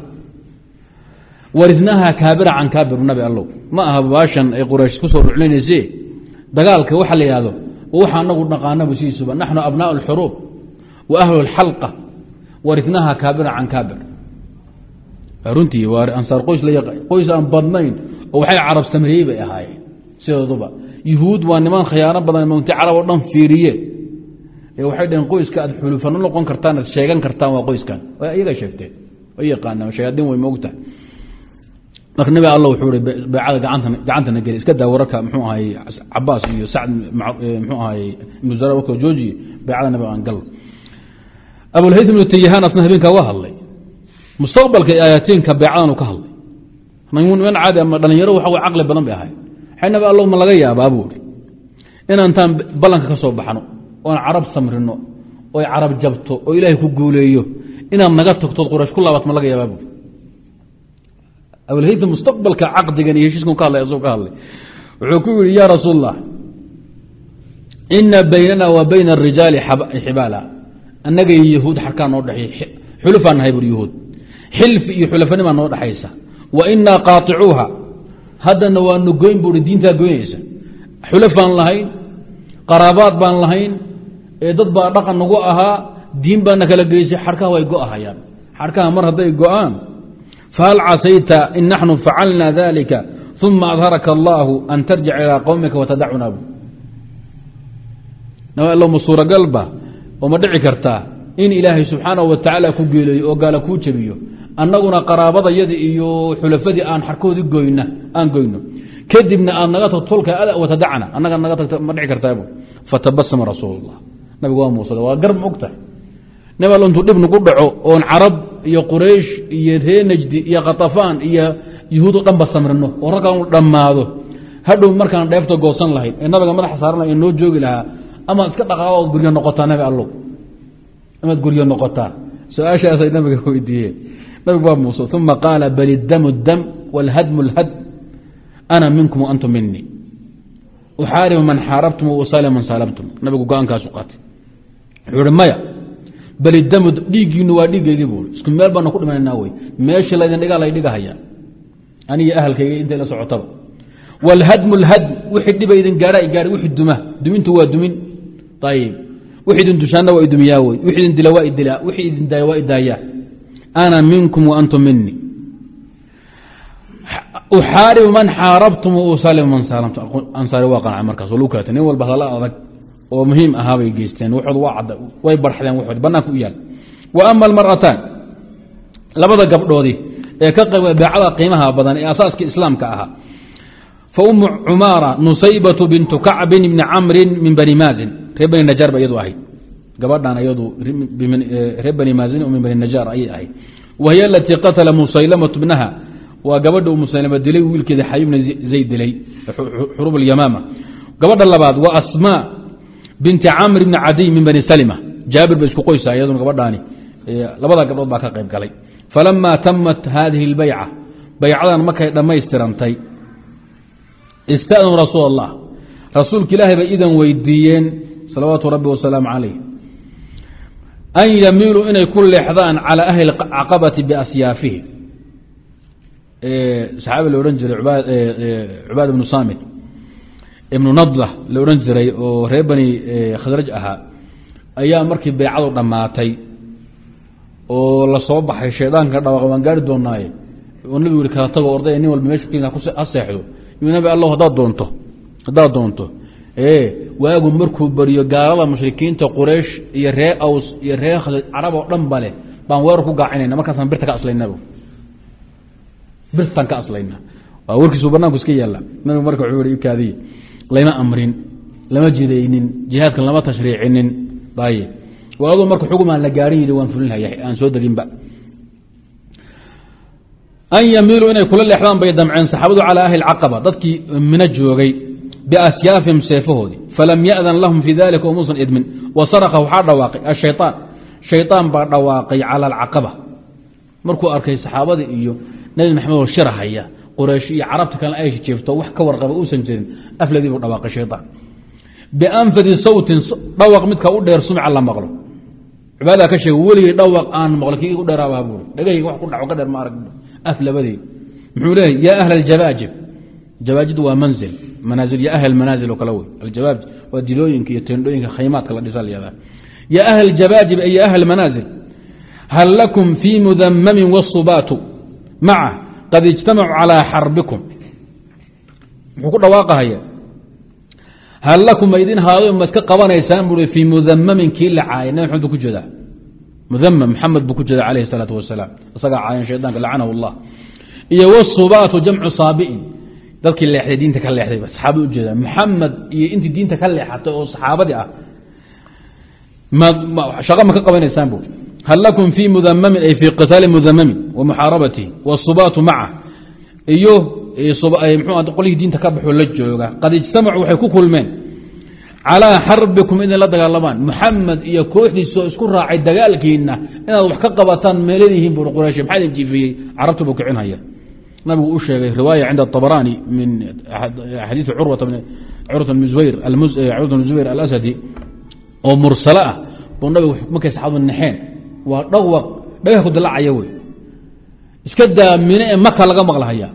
waridnaha kaabira can kaabir nabi allow ma aha baashan ay quraysh ku soo ruclinayse dagaalka waxa la yihahdo waxa anagu dhaqaanabu sidiisuba naxnu abnaau alxuruub wa ahlu lxalqa waridnaha kaabira can kaabir runtii waa ansaar qoys qoys aan badnayn oo waxay carab sidooduba yuhuud waa niman khiyaano badan mti carab oo dhan fiiriye. Ee waxay dhaheen qoyska aad xulufano noqon kartaan aad sheegan kartaan waa qoyskan. Iyaga sheegteen way yaqaanaan shayaadiin way moogtahay marka nabi alla wuxuu i beecada gacantana geli. Iska daa wararka mxuu ahay cabaas iyo sacd mxuu ahay ibnu zara warkoo joojiye beecada nabi aan gal abulhayt ibnu tayahaan asna habeenkaa waa hadlay. Mustaqbalka aayatiinka beecadanu ka hadlay. Niman caadi ama dhalinyaro waxa caqli badan bay ahay waxay nabi allow ma laga yaabaa buuri inaantaan ballanka ka soo baxno oon carab samrino oy carab jabto oo ilaahay ku guuleeyo inaad naga tagtood quraysh ku laabat ma laga yaabaa buuri abulhayt mustaqbalka caqdigan iyo heshiiskan ka hadlay asagoo ka hadlay. Wuxuu ku yihi ya rasuul ina baynana wa bayna arijaali xibaala. Annaga iyo yahuud xarkaa noo dhexey xulufaan nahay bur yahuud. Xilfi iyo xulafanimaa noo dhexaysa wa inaa qaaicuuha haddana waanu goyn buui diintaa goynaysa. Xulafaan lahayn qaraabaad baan lahayn ee dad baa dhaqan nagu ahaa diin baana kala geysay xarkaha way go-ahayaan. Xarkaha mar hadday go'aan fahal casayta in naxnu facalna dalika uma adharaka allaahu an tarjic ilaa qowmika watadacuna ma suuragalba oo dhici kartaa in ilaahay subxaanahu wa tacaala ku geeleeyo oo gaala kuu jabiyo annaguna qaraabadayadii iyo xulafadii aan xarkoodii goyna aan goyno kadibna aad naga tagto tolka watadacna annaga naga tagta ma dhici kartaabu fatabasama rasuulullah. Nabigu waa muusada waa gar ogtahay. Nabi all intuu dhib nagu dhaco oon carab iyo quraysh iyo ree najdi iyo khatafaan iyo yuhuud o dhan ba samrino oo raggaan u dhammaado. Hadhow markaan dheefta goosan lahayd ee nabiga madaxa saaran laha ee noo joogi lahaa amaad iska dhaqaaqo ood guryo noqotaa nabi allow? Amaad guryo noqotaa? Su'aashaasay nabiga weydiiyeen nabigu waa muuse uma qaala bal iddamu dam wاlhadmu اlhad ana minkum waantum minii uxaaribu man xaarabtum wausaalim man saalamtum nabigu go-aankaasu qaatay wuxuu hi maya bal idamu dhiiggiinu waa dhiiggeygii buui isku meel baana ku dhimananaa wey meeshii laydin dhigaa lay dhigahaya aniga ahalkayga intay la socotaba wاlhadmu اlhadm wixii dhiba idin gaadha gaadha wixii duma dumintu waa dumin ayib wixii idin dushaanna waa idumiyaa wey wixii idin dila waa idilaa wixii idin daaya waa idaayaa ana minkum waantum minii uxaaribu man xaarabtum usaalim man ansaari waa qanca markaas lagu kaata nin walba hadalla adag oo muhiim ahaabay geysteen waxood waa cadda way barxdeen waxood bannaanka u yaal wa ama almar'ataan labada gabdhoodii ee ka qayb beecada qiimaha badan ee asaaskii islaamka ahaa fa umu cumaara nusaybatu bintu kacbin bni camrin min bani maazin reer bani najaar ba iyadu ahayd gabadhan iyadu reer bani maazin min bani najaar ayay ahayd. Wa hiy alatii qatala musaylamatu bnaha waa gabadha uu musaylama dilay wiilkeeda xayibna zayd dilay xurub alyamaama gabadha labaad waa asmaa binti camr bni cadiy min bani salima jaabir ba isku qoysa iyaduna gabadhaani labada gabdhood baa ka qayb galay. Falama tamat hadihi اlbayca baycadan markay dhammaystirantay. Ista'nuu rasuul allah rasuulka ilaahay bay idan weydiiyeen salawaatu rabbi wasalaamu calayh an yamiiluu inay ku leexdaan calى ahli caqabati biasyaafihi saxaabi la odhan jiray cubaad ibnu saamit ibnu nadla la odhan jiray oo reer bani khadraj ahaa ayaa markii beecadu dhammaatay oo la soo baxay shaydaanka dhawaaq waan gaari doonaaye oo nabigu kala tago ordaya nin walba meesha ha seexdo waagu markuu beriyo gaalada mushrikiinta quraysh iyo ree aws iyo ree carab oo dhan bale baan weerar ku gaacinayna markaasaan birta ka aslaynabu birtaan ka aslayna waa warkiisu banaanku iska yaalla. Nabigu marka wuxuu yihi ikaadiye lama amrin lama jidaynin jihaadkan lama tashriicinin. Ayb waaduu marka xugumaan la gaarin yidhi waan fulinhaya aan soo deginba. An yamiiluu inay kula leexdaan bay damceen saxaabadu calaa ahli caqaba dadkii mino joogay biasyaafihim seefahoodii falam yadan lahum fii dalika umuusan idmin wa saraka waxaa dhawaaqay ashayaan shayaan baa dhawaaqay cala alcaqaba markuu arkay saxaabadii iyo nabi maxamed oo shirahaya quraysh iyo carabta kalena ay jeefto wax ka warqaba uusan jirin afladii buu dhawaaqay shayaan bianfadi sawtin dhawaq midka u dheer sumca la maqlo cibaadadaa ka sheega weligay dhawaq aan maqlo kii igu dheeraabaa buuri dhegahayga wax ku dhaco ka dheer ma arag manaail ya ahl manaazil oo kale wey. Aljabaajib waa dilooyinka iyo teendhooyinka khaymaadka la dhisa layahdaa ya ahl aljabaajib ay ya ahl manaazil hal lakum fii mudamamin wasubaatu maca qad ijtamacuu calaa xarbikum. Muxuu ku dhawaaqahaya hal lakum ma idin haado ma qabanaysaan bui fii mudamamin kii la caayay. Nabi maxamed bu ku jeedaa. Mudamam maxamed buu ku jeeda calayhi salaatu wasalaam. Isagaa caayan shaydaanka lacanahu allah. Iyo wasubaatu jamcu saabi'in dadkii leexday diinta ka leexday saxaaba ujeeda maxamed iyo intii diinta ka leexatay oo saxaabadii ah. Shaqa ma ka qabanaysaan bu hal lakum fii mudamamin ay fii qitaali mudamamin wa muxaarabatihi wasubaatu maca. Iyo mxuu qolihii diinta ka baxoo la jooga. Qad ijtamacuu waxay ku kulmeen. Calaa xarbikum inay la dagaalamaan muxamed iyo kooxdiisoo isku raacay dagaalkiina inaad wax ka qabataan meeladihiin bui quraysh maxaa idin jiifiyey. Carabtu buu kicinhaya nabigu u sheegay riwaaya cinda abrani min xadiii curwata bn zubayr alasadi oo mursalo ah buu nabigu markay saxaabadu naxeen waa dhawaq dhagah ku dilacaya wey. Iska daamine ee maka laga maqlahaya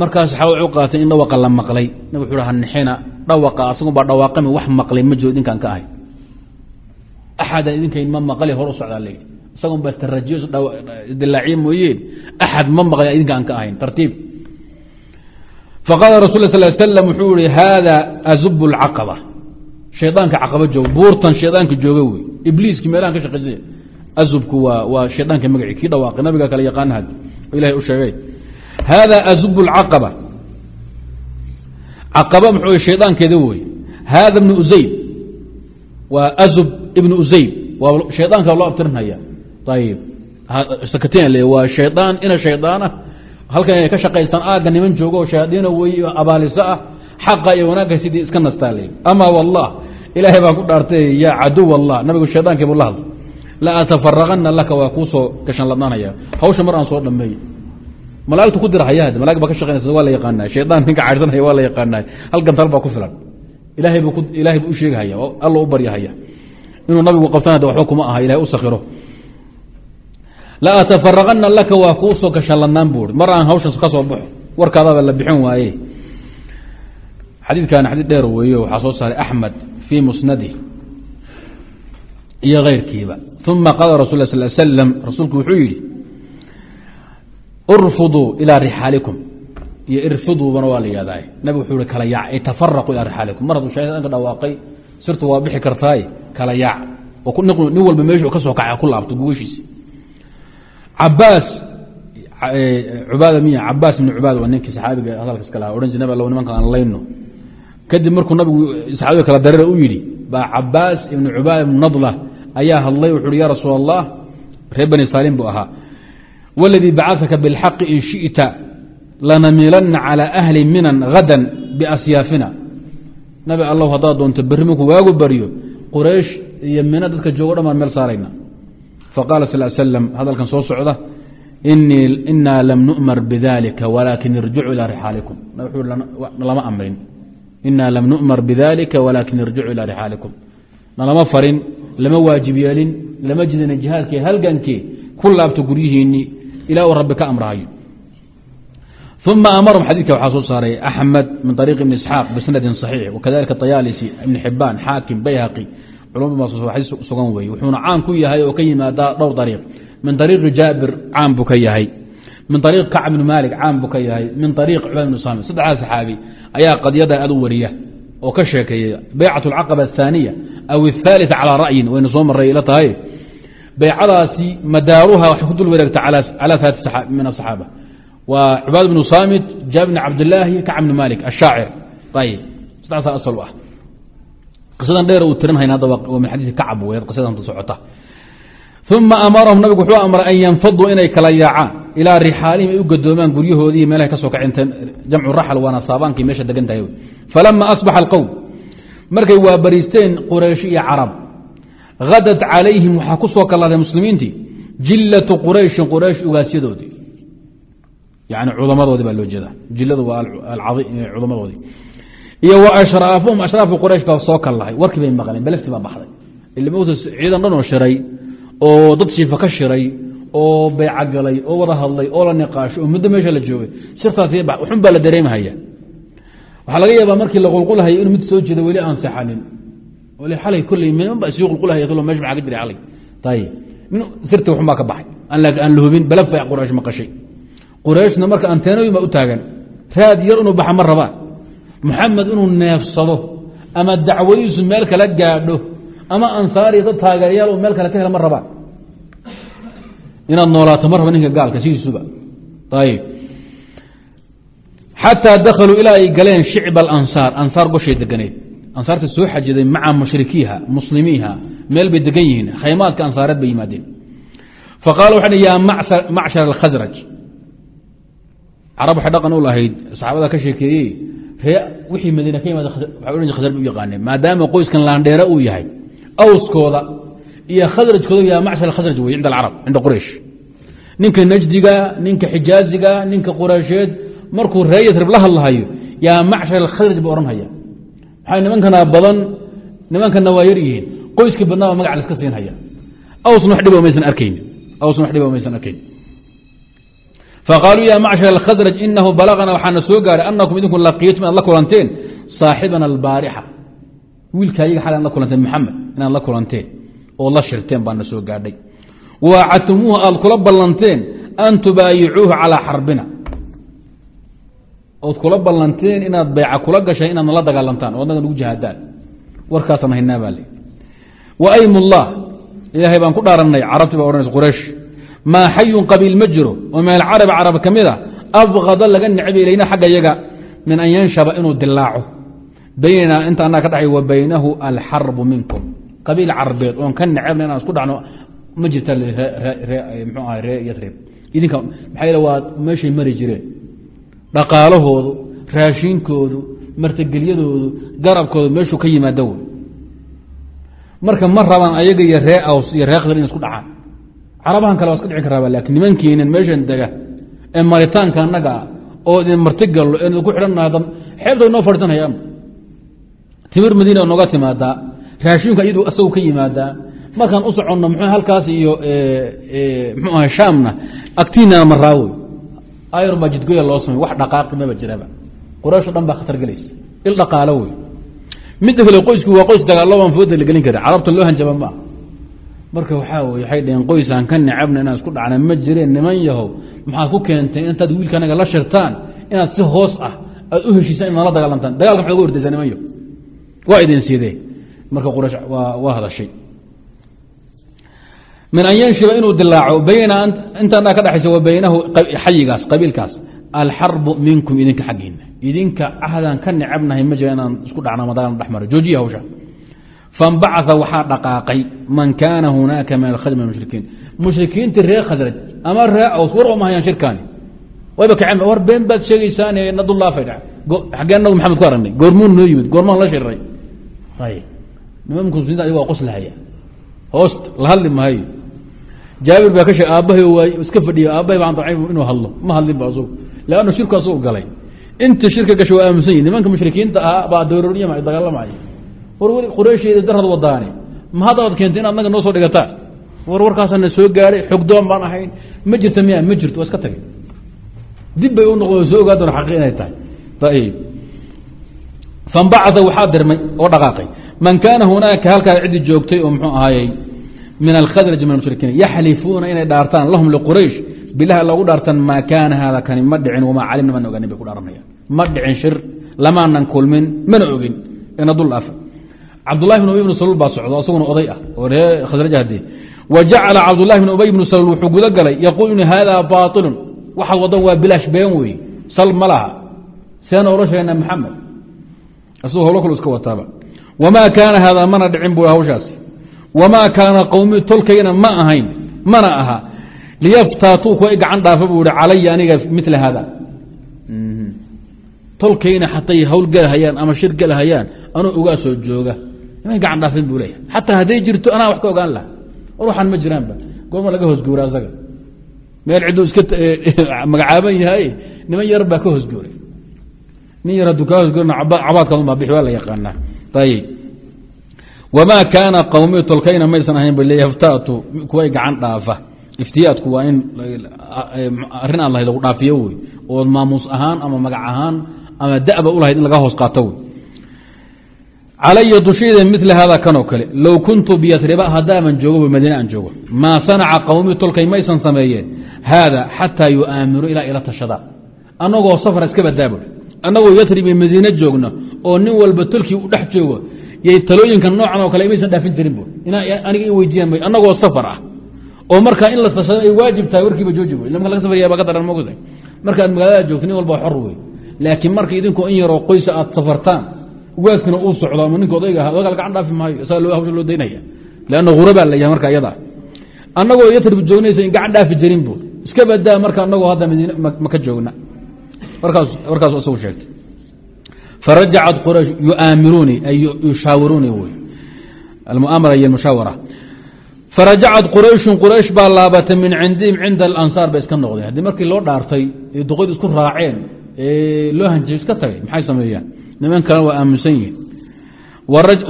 markaas saxaabada wuxuu qaatay in dhawaqa la maqlay. Nabig wuxuu ha nixina dhawaqa asagunbaa dhawaaqami wax maqlay ma jiro idinkaan ka ahay. Axada idinkayn ma maqli hor u socdaa layidhi isagun baa istarajiyo dilaaciye mooyeen axad ma maqlay idinkaan ka ahayn tartiib faqaala rasul sal slam wuxuu yihi haada azubu lcaqaba shaydaanka caqaba jooga buurtan shaydaanka jooga wey ibliiskii meelahan ka shaqeysa azubku waa waa shaydaanka magacii kii dhawaaqay nabiga kale yaqaana had ilahay u sheegay hada azub اlcaqaba caqaba muxuu shaydaankeeda wey hada ibnu uzayd waa azub ibnu uzayd waa shaydaanka loo abtirinhaya le waa shaydaan ina shaydaanah halkan inay ka shaqaystaan aagga niman joogo oo shayaadiina wey abaaliso ah xaqa iyo wanaagga sidii iska nastaa ama wallah ilaahay baan ku dhaartay yaa caduw allah nabigu shaydaanki buu la hadlay la laka waa kuusoo gashan ladnaanaya hawsha mar aan soo dhameey malagtu ku dira haya malag baa ka shaqeynaysa waa la yaqaanaa shaydaan ninka caydsanaya waa la yaqaanaa hal gantal baa ku filan ilahay buu u sheegahaya alla u baryahaya inuu nabigu qabtana de waxba kuma aha ilahay u sakiro la atafaraqana laka waa kuusoo gashan ladnaan buui mar aan hawshaas ka soo baxo warkaadaba la bixin waaye. Xadiidkan xadiid dheer weeyo waxaa soo saaray axmed fii musnadi iyo keyrkiiba. Uma qaala rasul l sl slam rasuulku wuxuu yidhi urfuduu ilaa rixaalikum iyo irfuduubana waa la yihahdaa nabig wuxuu hi kala yaac tafaraquu ilaa rixaalikum mar hadduu shaydaanka dhawaaqay sirtu waa bixi kartaay kala yaac. Oo nin walba meeshu ka soo kaca ku laabto gugashiisi cabaas cubaada miya cabaas ibn cubaad waa ninkii saxaabiga hadalka iska lahaa odhan jir nab allow nimanka aan layno kadib markuu nabigu saxaabiga kala dareera u yidhi baa cabaas ibnu cubaada ibnu nadla ayaa hadlay wuxu uhi ya rasuul allah reer bani saalim buu ahaa wاladii bacثaka bاlxaqi in shiئta lanamilana calى ahli minan hada biasyaafina nabi allow haddaad doonto berri markuu waagu baryo quraysh iyo mina dadka joogo dhan baan meel saarayna faqala sal slam hadalkan soo socda inaa lam nu'mar bidalika walaakin irjicuu ilaa rixaalikum lama amrin inaa lam nu'mar bidalika walaakin irjicuu ilaa rixaalikum nalama farin lama waajib yeelin lama jidina jihaadkii halgankii ku laabto guryihiinii ilaa uu rabbi ka amrahayo uma amarhum xadidka waxaa soo saaray axmed min ariiq ibn isxaaq bisnadin صaxiix wakadalika طayaalisi ibn xibaan xaakim bayhaqi sugan wey wuxuuna caan ku yahay oo ka yimaada dhowr dariiq. Min ariiqi jaabir caan buu ka yahay. Min ariiq kacb bn maalik caan buu ka yahay. Min ariiq cubaad bn sami saddexdaa saxaabi ayaa qadiyada aad u wariya oo ka sheekeeya baycat alcaqaba ahaaniya aw ahaalita calaa ra'yin wayna soo maray ila tahay. Baycadaasi madaaruha waxay ku dul wareegta calaa alaat min asaxaaba waa cubaad bnu saamit jaabir bn cabdilaahi kacb bn maalik ashaacir ayb saddexaasa asal u ah qisadan dheer uu tirin hayna hadda waa min xadiisi kacb wey qisadan socota. Uma amarahum nabigu wuxuu amray an yanfaduu inay kala yaacaan. Ilaa rixaalihim ay u gadoomaan guryahoodii meelahay ka kacinteen jamcu raxl waana saabaankii meesha degan tahay falama asbaxa alqowm markay waa bariisteen quraysh iyo carab hadat calayhim waxaa ku soo kalaaday muslimiintii jilatu qurayshin quraysh ugaasyadoodii. Yani culamadoodii baa loo jeeda jiladu waa culamadoodii iyo wa ashraafuhum ashraafu quraysh baa soo kallahay. Warkii bay maqleen belefti baa baxday. Ilmta ciidan dhan oo shiray oo dad shiifa ka shiray oo baycagalay oo wada hadlay oo la niqaashay oo muddo meesha la joogay. Sirtaasxun baa la dareemhaya waxaa laga yaabaa markii la qulqulhaya inuu mid soo jeeda weli aan seexanin alay kolley miman baa sii qulqulhaya mesh maxaa ka jiray alay ayib sirti waxun baa ka baxay. Aan la hubin belef bay quraysh maqashay. Qurayshna marka anteenooyin baa u taagan. Raad yar inuu baxa ma rabaan maxamed inuu neefsado ama dacwadiisu meel kala gaadho ama ansaariya dad taageerayaal uu meel kale ka hela ma rabaan. Inaad noolaato ma raba ninka gaalka sidiisuba. Ayib xataa dakaluu ilaa ay galeen shicb alansaar ansaar goshay deganeed. Ansaarta soo xajiday maca mushrikiiha muslimiiha meel bay degan yihiin khaymaadka ansaareed bay yimaadeen. Faqaala waxa ya macshar alkhasraj carab u ka wixii madiina ka waxay odhan khasraj u yaqaaneen maadaama qoyskan laandheere uu yahay awskooda iyo khasrajkooda yaa macshar alkhasraj wey cinda alcarab cinda quraysh. Ninka najdiga ninka xijaaziga ninka qureysheed markuu ree yasrib la hadlahayo yaa macshar alkhasraj buu odhanhaya maxay nimankana badan nimankana waa yar yihiin qoyskii badnaaba magac laska siinhaya awsna wax dhiba maysan arkayn awsna wax dhiba maysan arkayn faqaaluu ya macshar alkhasraj inahu balagana waxaana soo gaaray anakum idinku laqiitum inaad la kulanteen saaxibana albaarixa wiilka ayaga xal ad la kulanteen maxamed inaad la kulanteen oo la shirteen baana soo gaadhay waacadtumuuhu aad kula ballanteen an tubaayicuuhu calaa xarbina ood kula ballanteen inaad bayca kula gashay inaad nala dagaalantaan oo adnaga nagu jihaadaan warkaasaan haynaa baa le wa aymullah ilaahay baan ku dhaaranay carabti baa odhanaysa quraysh maa xayun qabiil ma jiro oo min alcarabi carab ka mid a abqada laga necbi ilayna xagga yaga min an yanshaba inuu dilaaco baynanaa inta anaa ka dhaxay wa baynahu alxarbu minkum. Qabiil carabeed oon ka necebna inaan isku dhacno ma jirta mxuu aha ree yadrib idinka maxaa waa meeshay mari jireen. Dhaqaalahoodu raashinkoodu martagelyadoodu garabkoodu meeshuu ka yimaada wey. Marka ma rabaan ayaga iyo ree aws iyo ree khadar in isku dhacaan carabahan kale waa iska dhici karaaba laakiin nimankiinin meeshan dega ee maritaanka annaga ah oo idin marti gallo ee idinku xidhannaha xeebta noo fadhiisanayaan. Timir madiina nooga timaadaa raashinka iyadu isagu ka yimaadaa markaan u soconno mxuu halkaas iyo mxuu aha shaamna agtiinana maraa wey ayr baa jidgoya loo samay wax dhaqaaqi maba jiraba. Quraysho dhan baa khatar gelaysa. Il dhaqaalo wey midda kale qoysku waa qoys dagaallo baan fooda la gelin kara carabta loo hanjaba ma ah marka waxaa wey waxay dhaheen qoysaan ka necabna inaan isku dhacna ma jireen niman yahow. Maxaad ku keentay intaad wiilka anaga la shirtaan? Inaad si hoos ah aad u heshiisaan in nala dagaalantaan. Dagaalka maxaad uga ordaysaa niman yaho waa idin sidee marka quraysh waa hadashay. Min an yanshiba inuu dilaaco bayna intaanaa ka dhexaysa wa baynahu xayigaas qabiilkaas. Alxarbu minkum idinka xaggiina idinka cahdaan ka necabnahay ma jira inaan isku dhacna madagan dhex maro. Joojiya hawsha fanbacaa waxaa dhaqaaqay man kaana hunaaka min alkhadm mushrikiin mushrikiintii ree khadraj ama ree aws war oma hayaan shirkaani wayba kaceen war been baad sheegeysaan nadullaafay dha xaggee nagu maxamed ku aragnay goormuun noo yimid goormaan la shiray nimanka muslimiinta ayago waa qoslahaya hoosta la hadli mahayo jaabir baa ka sheeg aabbahay waay iska fadhiya aabbahay baan dacay inuu hadlo ma hadlin ba asagu leanna shirku asagu galay inta shirka gasho waa aaminsan yihiin nimanka mushrikiinta ahaa baa doororiyama dagaalamaya war quraysheeda darad wadaane ma haddaad keentay in adnaga noo soo dhigataa war soo gaadhay xogdoon baan ahayn. Ma jirta miya ma jirto. Waa iska tagay dib bay u noqdo soo ogaa xaqi inay tahay. Ayib fanbacaa waxaa dirmay oo dhaqaaqay. Man kaana hunaaka halkaa ciddi joogtay oo muxuu ahaayey min alkhadraj min almushrikiin yaxlifuuna inay dhaartaan lahum liquraysh bilahi logu dhaartan maa kaana haada kani ma dhicin wamaa calimna mana oganin bay ku dhaaranayaan. Ma dhicin shir lamaanan kulmin mana ogin. Ina afa cabdullahi bn ubay bnu saluul baa socdo isaguna oday ah oo ree khasraj hadee wa jacala cabdullahi bn ubay bnu saluul wuxuu guda galay yaquul haadaa baailun waxaad wadan waa bilaash been weeye sal ma laha. Seena ola sheegnaa maxamed isagoo howlo kal iska wataaba. Wamaa kaana haadaa mana dhicin bu hawshaasi wamaa kaana qowmi tolkayna ma ahayn mana aha. Liyaftaatuu kuwa i gacan dhaafa buu hawl gelhayaan ama shir gelhayaan anuu ugaa soo jooga imay gacan dhaafin buu leeyahay. Xataa hadday jirto anaa wax ka ogaan laha war ma jiraanba goorma laga hoosguura asaga meel cidduu iska magacaaban yahay niman yar baa ka hoosguuray nin yar hadduu kaa hoosguurana cabaadkaadunbaa bixi waa la yaqaanaa. Ayib wamaa kaana qowmi tolkayna maysan ahayn ba liyaftatu kuway gacan dhaafa. Iftiyaadku waa in arrin aan lahayd lagu dhaafiyo wey ood maamuus ahaan ama magac ahaan ama da'ba u lahayd in laga hoos qaato wey calaya dushayda mila hada kanoo kale. Low kuntu biyatriba haddaaman joogo madiine aan joogo. Maa sanaca qowmi tolkay maysan sameeyeen. Haada xataa yu'aaminuu ilaa ila tashadaan annagoo safra iska badaabo annagoo yatrib iyo madiine joogno oo nin walba tolkii u dhex joogo yay talooyinka noocan oo kale maysan dhaafin jirin bu aniga i weydiiyaan annagoo safar ah oo markaa in la tashado ay waajib tahay warkiiba jooji wey marka laga safariya baa ka daran mogta markaad magaalada joogto nin walba xor wey laakiin marka aad safartaan ugaaskina uu socdo ama ninka odayga aha odaga gacan dhaafi maayo isaga hawsha loo daynaya. Leanna hurabaa la yahay marka iyada annagoo joognaysa in gacan dhaafi jirin bu iska badaa marka annagoo hadda madiine maka joogna. Warkaas warkaasu isagu sheegtay. Farajacat quraysh yuaamiruunii ay yushaawiruunii wy almuaamara iyo almushaawara farajacat qurayshun quraysh baa laabatay min cindihim cinda alansaar bay iska noqdeen haddii markii loo dhaartay ee duqoyd isku raaceen ee loo hanjay iska tagay maxay sameeyaan niman kalena waa aaminsan yihiin.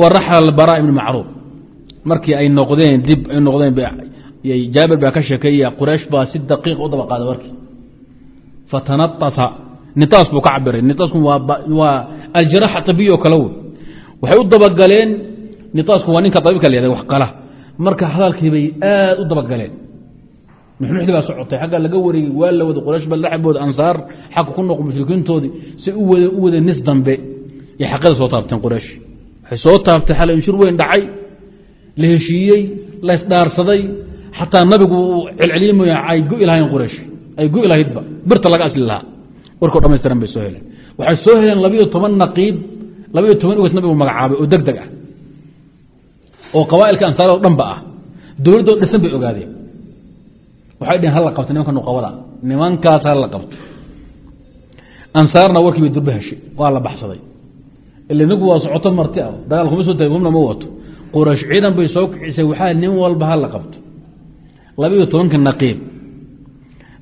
Waraxla albara ibni macruuf markii ay noqdeen dib ay noqdeen jaabir baa ka sheekeeya quraysh baa si daqiiq u daba qaaday warkii fatanatasa nitaas buu ka cabiray nitaasku waa aljiraaxa abiyo kale wey waxay u dabagaleen nitaasku waa ninka abiibka leeday wax qala marka hadalkiibay aad u dabagaleen. Nuxnuxdii baa socotay xagga laga wareegey waa la wada quraysh ba laxbooda ansaar xagga ku noqo mushrikiintoodii si u wada u wada nis dambe iyo xaqada soo taabteen quraysh. Waxay soo taabtay xalay inshur weyn dhacay la heshiiyey la isdhaarsaday xataa nabigu uu celceliyey mooya ay go-i lahayn quraysh. Ay go-i lahaydba birta laga asli lahaa. Warkoo dhamaystiran bay soo heleen. Waxay soo heleen labiyo toban naqiib labiyo toban ugeed nabigu magacaabay oo deg deg ah. Oo qabaa'ilka ansaarado dhanba ah. Dowladdoo dhisan bay ogaadeen. Waxay dheheen hala qabto nimanka nuqabada. Nimankaas hala qabto. Ansaarna warkii bay durba heshay. Waa la baxsaday ila ninku waa socoto marti ah. Dagaal kuma soo taga hubna ma wato. Quraysh ciidan bay soo kicisay waxaa nin walba hala qabto. Labiiyo tobanka naqiib.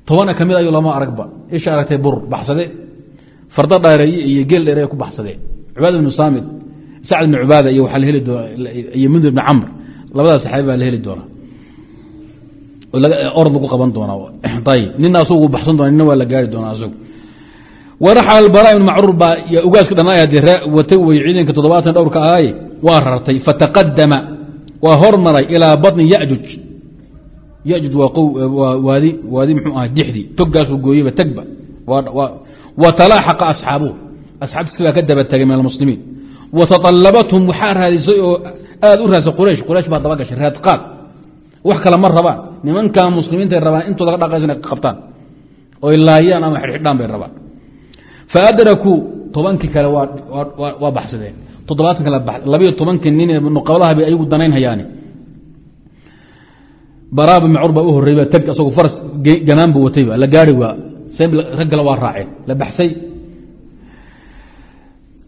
Tobana ka mid ayuu lama aragba. Isha aragtay bur baxsade. Farda dhaareeye iyo geel dheereye ku baxsadeen cubaada ibnu saamid sacd ibnu cubaada iyo waxaa la heli doona iyo mundir ibni camr. Labadaas saxaabi baa la heli doonaa. Orod lagu qaban doonaa. Ayib nina waraxal bara ibn macruur baa ugaaska dhannaayade watay wey ciidanka toddobaatan dhowrka ahaaye waa rartay fataqadama waa hormaray ilaa batni yajuj. Yajuj waa waadi waadi mxuu aha dixdi toggaasuu gooyeyba tagba wa talaaxaqa asxaabuhu asxaabtiisi baa ka daba tagay min almuslimiin. Wa taطalabathum waxaa raadisay oo aada u raadisay quraysh quraysh baa daba gashay raadqaad wax kale ma rabaan nimankaa muslimiintay rabaan intooda ka dhaqaysa inay qabtaan laayaan ama xidhxidhaan rabaan faadrakuu tobankii kale waa baxsadeen. Toddobaatan kale labiyo tobankii nin ee nuqabadaha bay ayagu danayn hayaani. Baraa bin macruur baa u horreyba tag asagu faras gamaan buu watayba la gaari waa rag kale waa raaceen. La baxsay.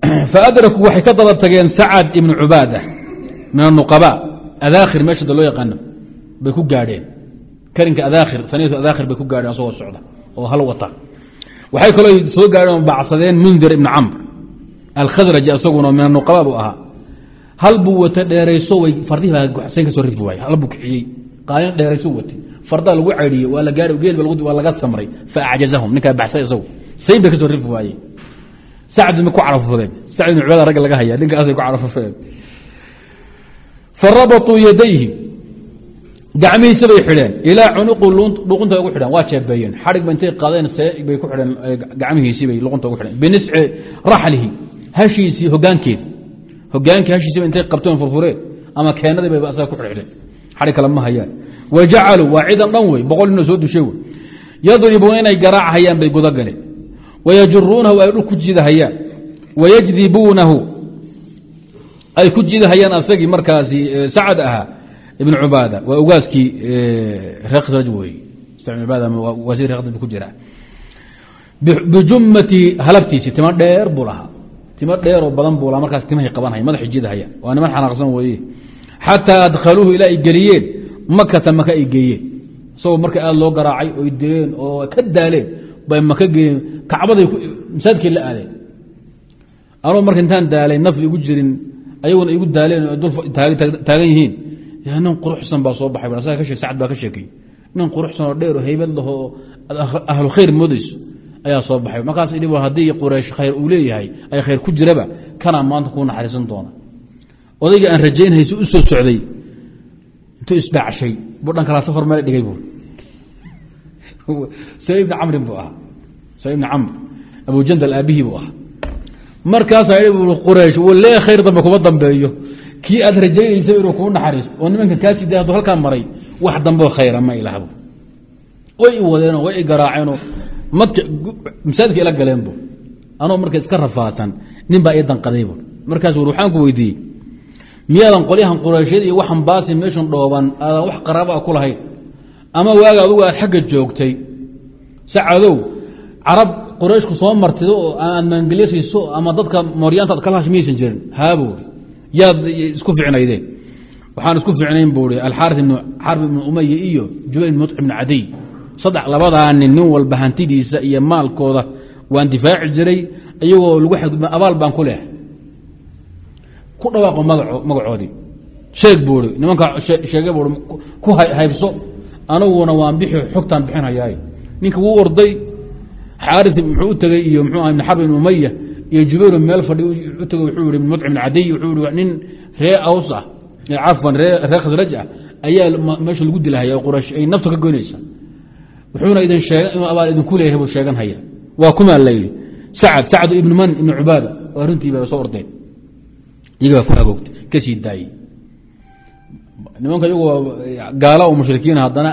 faadrakuu waxay ka daba tageen sacad ibnu cubaada min anuqaba adaakhir meesha da loo yaqaano bay ku gaadheen. Karinka adaakhir saniyatu adaakhir bay ku gaadheen asagoo socda oo hal wata waxay kaloo soo gaadheen oo bacsadeen mundir ibni camr alkhadraji isaguna min anuqaba buu ahaa. Hal buu wata dheerayso way fardihii baa soo rifi waayey. Hal buu kixiyey qaalin dheerayso watay fardaa lagu caydhiyey waa la gaari geel waa laga samray. Fa acjazahum ninkaa baxsay isagu. Sayn bay ka soo rifi waayey. Sacd ma ku carafufadeen sacd ibn cubaada ragga laga haya ninkaasay ku carafufeen. Farabatuu yadayhi gacmihiisa bay xidheen. Ilaa cunuqu luqunta ugu xidheen waa jeebeeyeen. Xadhigba intay qaadeen see bay ku xidheen gacmihiisii bay luqunta ugu xidheen. Binisci raxlihi hashiisii hogaankeeda hogaankii hashiisiiba intay qabteen furfureen ama keenadii bay asaga ku xidhxidheen. Xadhig kale hayaan. Wa jacaluu waa ciidan dhan wey boqol ninoo soo dushay wey. Yadribuuna inay garaac bay guda wayajuruunahu ay dhul ku jidahayaan wayajdibuunahu ay ku jidahayaan asagii markaasi sacad ahaa ibn cubaada waa ugaaskii reer khasraj wey wasiir reer khasraj ku jira. Bijumati halabtiisi timo dheer buu lahaa. Timo dheeroo badan buu lahaa markaas timahay qabanhaya madaxay jidahayaan waa niman xanaaqsan weeye. Xataa adkhaluuhu ilaa ay geliyeen makata maka ay geeyeen. Isagoo marka aada loo garaacay oy dileen oo ka daaleen bay maka geeyeen. Kacbaday masaajidkay la aadeen. Anuu marka intaan daalay naf igu jirin ayaguna igu daaleen dul taagan yihiin nin quruxsan baa soo baxay sacad baa ka sheekay nin quruxsan oo dheer oo haybad lahoo ahlu khayr moodayso ayaa soo baxay. Markaas idhi haddii quraysh khayr uu leeyahay ay khayr ku jiraba kanaa maanta kuu naxariisan doona. Odayga aan rajaynhayso u soo socday intuu isbaacshay buu dhan kalaa safar meel dhigay buu. Sa ibni camrin buu ahaa. Sa ibni camr abujandal aabihii buu ahaa. Markaasaa bu quraysh walee khayr dambe kuma dambeeyo kii aad rajaynaysa inuu kuu naxariisto oo nimanka kaa sida hadduu halkaa maray wax dambeo khayra ma ilahbo way i wadeenoo way i garaaceenoo madka masaajidka ila galeenbu anoo marka iska rafaadsan nin baa ii danqaday bu markaas war ku weydiiyey miyaadan qolyahan qurayshyad iyo waxan baasi meeshan dhooban aadan wax qaraabaa ku lahayn? Ama waaga adugu aad xagga joogtay? Sacadow carab qurayshku soo martido oo aad maangelyo siiso ama dadka mooryaantaad kala hash miyaysan jirin. Haabuuri yaad isku ficnaydeen waxaan isku ficnayn buui alxaari xarb ibnu umaya iyo jubayl ibn muطcim ibn cadiy. Saddex labadaa nin nin walba hantidiisa iyo maalkooda waan difaaci jiray iyagoo lagu xadgudba abaal baan ku leehay. Ku dhawaaqo magacoodii. Sheeg buui nimanka sheege bui ku haybso aniguna waan bixi xogtaan bixinhayaay ninka wuu orday xaari muxuu u tegey iyo aha ibn xarb ibn umaya iyo jubayru meel fadhi u tegey wuxuu yihi muطcim ibn cadiy wuxuu ihi nin ree aws ah cafwan ree khasraj ah ayaa meesha lagu dilahaya quraysh ay nafta ka goynaysa. Wuxuuna idin sheega abaal idinku leeyahay buu sheegan haya. Waa kumaa la yidhi sacad sacd ibnu man ibnu cubaada waa runtii ba soo ordeen. Iyaga baa ku hagoogtay ka nimanka iyagoo gaala oo mushrikiin haddana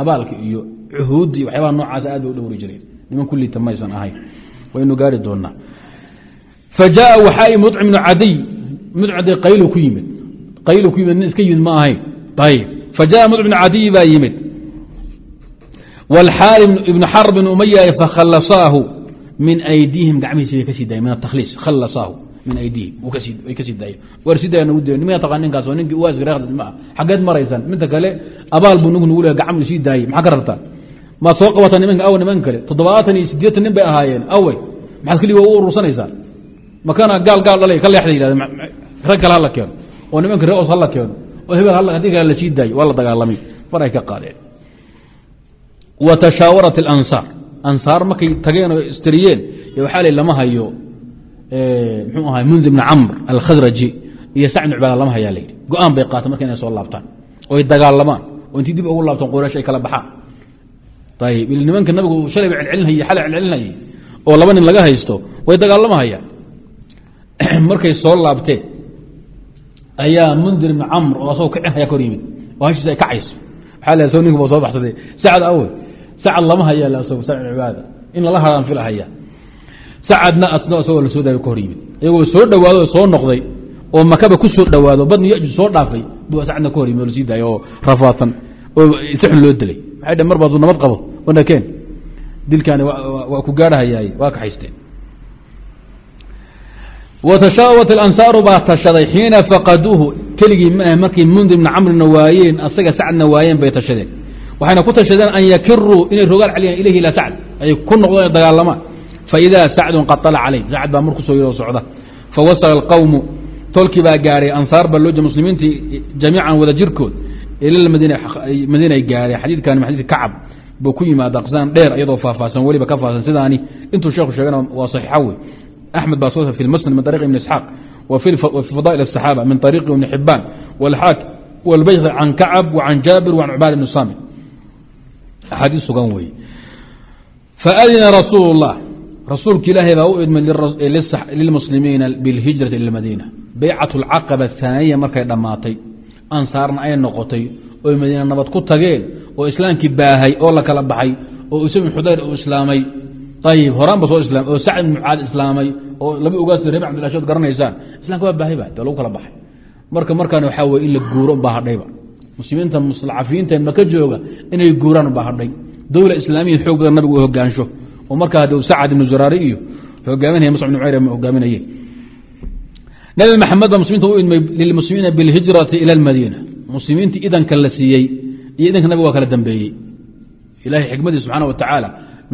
abaalka iyo cuhuuddi waxyaabaha noocaas aad bay u dhowri jireen. Niman kullita maysan ahayn. Waynu gaari doonaa fa jaaa waxaa mudcim bnu cadiy mudcadi qaylu ku yimid qaylu ku yimid nin iska yimid ma ahayn ayb fa jaءa mudcim bnu cadiy baa yimid wاlxaari ibnu xar bn umaya fakhalasaahu min aydiihim gacmihiisi bay ka sii dayen min atakliis khalasaahu min aydiihim way ka sii daayeen war sii daya nagu dira nimaa taqaan ninkaas waa ninkii uwaas reekhdad ma ah xaggeed maraysaan midta kale abaal buu nigu nugu leehay gacmu sii daayey maxaa ka rabtaa maad soo qabataa nimanka aw niman kale toddobaatan iyo siddeetan nin bay ahaayeen awey maxaad keliga u urursanaysaan makana gaal gaal dhalay ka leexda yidhahde rag kale hala keeno oo nimanka ree os hala keeno oo hebel haddii kale la sii daayo waa la dagaalamay far ay ka qaadeen. Wa tashaawarat اlansaar ansaar markay tageen oo istiriyeen waxaa li lama hayo mxuu ahay mundir bni camr alkhadraji iyo sacd bn cubaada lama hayaa layidhi go'aan bay qaateen marka inay soo laabtaan oo ay dagaalamaan oo intii dib ugu laabtaan quraysh ay kala baxaan. Ayib il nimanka nabigu shalay ba celcelinhayey xalay celcelinhayey oo laba nin laga haysto way dagaalamahayaan markay soo laabteen ayaa mundir ibni camr oo asagoo kicinhaya kor yimid. Oo hashiisa ay kacayso. Waxaa la so ninku ba soo baxsaday. Sacad awe sacad lama haya sag sacd cibaada. In lala haraan filahaya sacadna asna isagoo la soo daayo ka hor yimid. Iyagoo soo dhowaado oo soo noqday oo makaba ku soo dhowaado badni yaju soo dhaafay buu sacadna ka hor yimid oo la sii daayo oo rafaatan oo si xun loo dilay. Waxay dhn mar baadu nabad qabo wanakeen dilkaani waa ku gaarhayaay waa kaxaysteen watashaawat alansaaru baa tashaday xiina faqaduuhu keligii maahe markay mundir bna camrina waayeen asaga sacdna waayeen bay tashadeen waxayna ku tashadeen an yakiruu inay rogaal celiyaan ilayhi ilaa sacd ay ku noqdeen dagaalamaan faidaa sacdun qad alaca caleyh sacd baa mar ku soo yidhi oo socda fawasala alqawmu tolkii baa gaadhay ansaar baa loo muslimiintii jamiican wada jirkood ila madiina ay gaadheen xadiidkan xadiid kacab buu ku yimaada qsaan dheer iyadoo faahfaahsan weliba ka faahsan sidaani intuu sheekhu sheegana waa saxiixa wey أحمد baa soo fi المسند من طريق بن إسحاق وفي فضائل الصحابة من طريق بن حبان والحاك والبيغ عن كعب وعن جابر وعن عباد بن الصامت أحاadiis sugan wey فأdina رasuuل اللaه rasuulka ilaahay baa u idmay lilmuslimiina bاlhijرaةi ilى الmadينة baycaة الcaqبة الثaaniya markay dhammaatay ansaarna ay noqotay oy madiina nabad ku tageen oo islaamkii baahay oo la kala baxay oo usam xudayr uu islaamay ayib horaan ba soo islaamay oo sacd ibn mucaad islaamay oo laba ogaas reer cabdilashod garanaysaan. Islamka waa baahay ba de lagu kala baxay. Marka markaan waxaa weye in la guuro baa hadhayba muslimiinta mustadcafiinta maka jooga inay guuraan baa hadhay dowla islaamiya xoog badan nabigu u hogaansho oo markaa haduu sacad ibnu zuraari iyo hogaaminaya muscab ibn ma hogaaminaye nabi maxamed baa muslimiinta u idmay lilmuslimiina bilhijrati ila almadiina muslimiintii idanka la siiyey iyo idanka nabiga waa kala dambeeyey. Ilahay xikmadii subxaana wa tacaala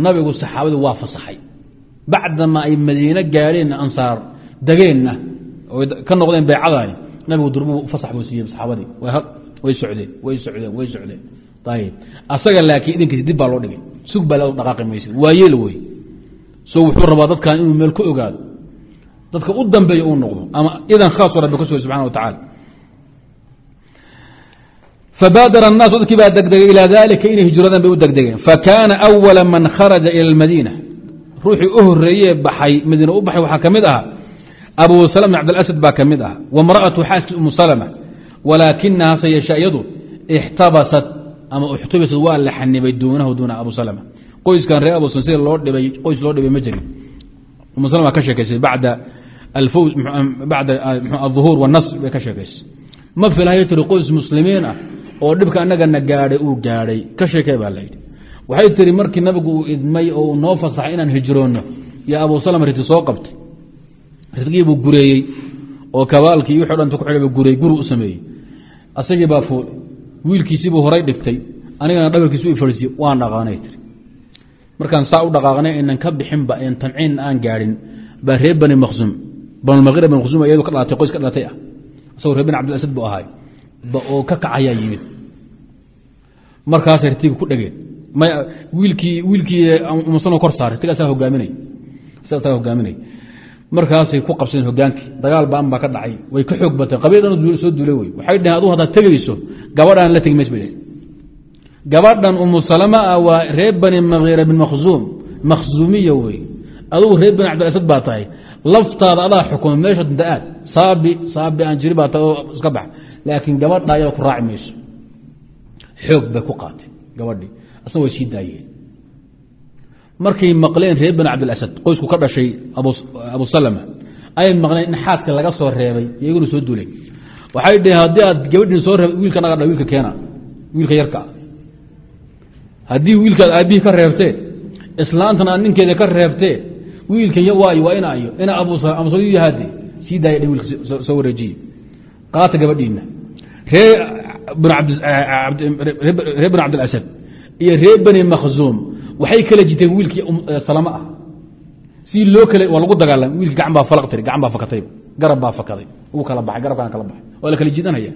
nabigu saxaabadii waa fasaxay bacdama ay madiine gaadheen ansaar degeenna oy ka noqdeen baycadaani nabigu durbu fasax buu siiyey saxaabadii way socdeen way socdeen way socdeen ayib asaga laakiin idinkiisi dib baa loo dhigay sug baa loo dhaqaaqi maysa waa yeel wey so wuxuu rabaa dadkan inuu meel ku ogaado dadka u dambeeya uu noqdo ama idan khaaso rabbi ka sugay subxana wa tacala fabaadara الnaasu dadkii baa degdegay ilaa dalika inay hijradaan bay u degdegeen fakaana أwala man kharaja ilى اlmadiina ruuxii u horeeyee baxay madiina u baxay waxaa ka mid ahaa abu salm bn cabdاlasad baa ka mid ah wamra'atu xaaskii umu salma walaakinaha se yeeshe iyadu ixtabasat ama uxtubisad waa la xanibay duunahu duuna abu salma qoyskan reer abu sida loo dhibay qoys loo dhibay ma jirin umu salma ka sheekaysay bacda bacda aلظuhuur wالnasr bay ka sheekaysay ma filahayo tiri qoys muslimiin ah oo dhibka anagana gaadhay uu gaadhay ka sheekee baa layidhi waxay tiri markii nabigu uu idmay oo noo fasaxay inaan hijroonno yo abu salm riti soo qabtay. Ridgiibuu gureeyey oo kabaalkii wixi o dhan ku xidhaba gureey guri u sameeyey. Asagii baa fuulay wiilkiisiibuu horay dhigtay anigana dhabarkiisu i fadhiisiye waan dhaqaanay tiri markaan saa u dhaqaaqnay inan ka bixinba en tanciin aan gaadhin baa reer bani maqsum banulmaqira bani maqsum iyadu ka dhalatay qoys ka dhalatay ah. Isagoo reer bani cabdilasad buu ahaay oo ka kacayaa yimid. Markaasay ritiga ku dhegeen wiilkii wiilkii umusano kor saaray tiga asaga hogaaminay isaga hogaaminay. Markaasay ku qabsadeen hogaankii dagaal baan baa ka dhacay way ka xoog bateen qabiil dhan soo duulay wey waxay dhaheen aduu haddaad tegeyso gabadhaan la tegi mays bay dhaheen gabadhan umu salama ah waa reer bani makiira bin makhzuum makhzuumiya wey adugu reer bani cabdilasad baa tahay laftaada adaa xukuma meesha dunta aad saabi saabi aan jiri baa ta iska bax. Laakiin gabadha ku raaci mayso xoog bay ku qaateen gabadhii asna way sii daayeen markay maqleen reer bani cabdilasad qoysku ka dhashay abu salama ayay maqleen in xaaska laga soo reebay iyaguna soo duleen waxay dhaheen haddii aad gabadhiin soo reeb wiilka naga dha wiilka keena wiilka yarka ah. Haddii wiilkaad aabbihii ka reebtee islaantan aad ninkeeda ka reebtee wiilkan waayo waa inaayo ina abuyahaade sii daaya dh wiilka soo wareejiye qaata gabadhiina ree reer bani cabdilasad iyo reer bani makhzuum waxay kala jiteen wiilkii salamo ah. Si loo kale waa lagu dagaalama. Wiilki gacan baa falaq tiri gacan baa fakatay. Garab baa fakaday. Wuu kala baxay garabkaana kala baxay. Waa la kala jidanaya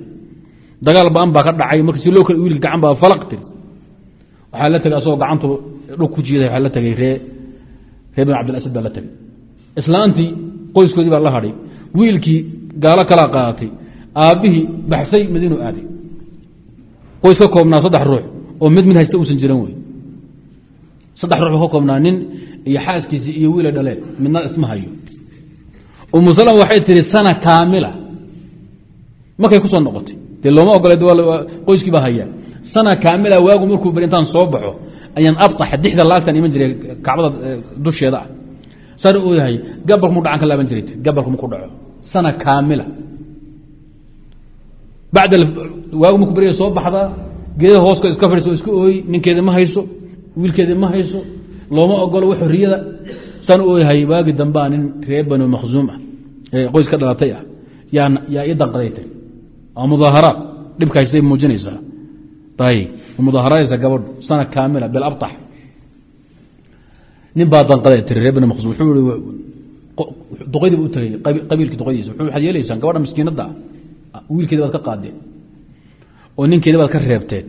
dagaal baan baa ka dhacay. Marka si loo kale wiilki gacan baa falaq tiri. Waxaa la tegay asagoo gacantu dhug ku jiiday. Waxaa la tegay ree reer bani cabdilasad baa la tegay islaantii qoyskoodii baa la hadhay. Wiilkii gaalo kalaa qaadatay aabbihii baxsay madiinu aaday qoys koobnaa saddex ruux oo mid mid haysta uusan jiran wey saddex ruux ka koobnaa nin iyo xaaskiisii iyo wiila dhaleen midna isma hayo. Umu salama waxay tihi sana kaamila. Markay ku soo noqotay. Dee looma ogole qoyskii baa hayaa. Sana kaamila waagu markuu bari intaan soo baxo ayaan abtaxa dixda laagtan iman jiray kacbada dusheeda. Ah saan u yahay gabalku mu dhacan ka laaban jiray. Gabalku mu ku dhaco. Sana kaamila. Bacda waagu markuu beriya soo baxdaa geedaha hooska iska fadhiso iska ooyi ninkeeda ma hayso wiilkeeda ma hayso looma ogolo wax xoriyada saan u yahay waagi dambaa nin reer banu makhzuum ah ee qoys ka dhalatay ah yaa ii danqadaytay waa mudaaharaad dhibka muujinaysaa. Ayib mudaaharaadaysa gabadhu sana kaamila bilabtax nin baa danqaday tiri reer bani makhzuum wuxuu i duqadii u tagay qabiilkii duqadiisa wuxuu waxaad yeelaysaan gabadha miskiinadda ah wiilkeeda baad ka qaadeen oo ninkeeda baad ka reebteen.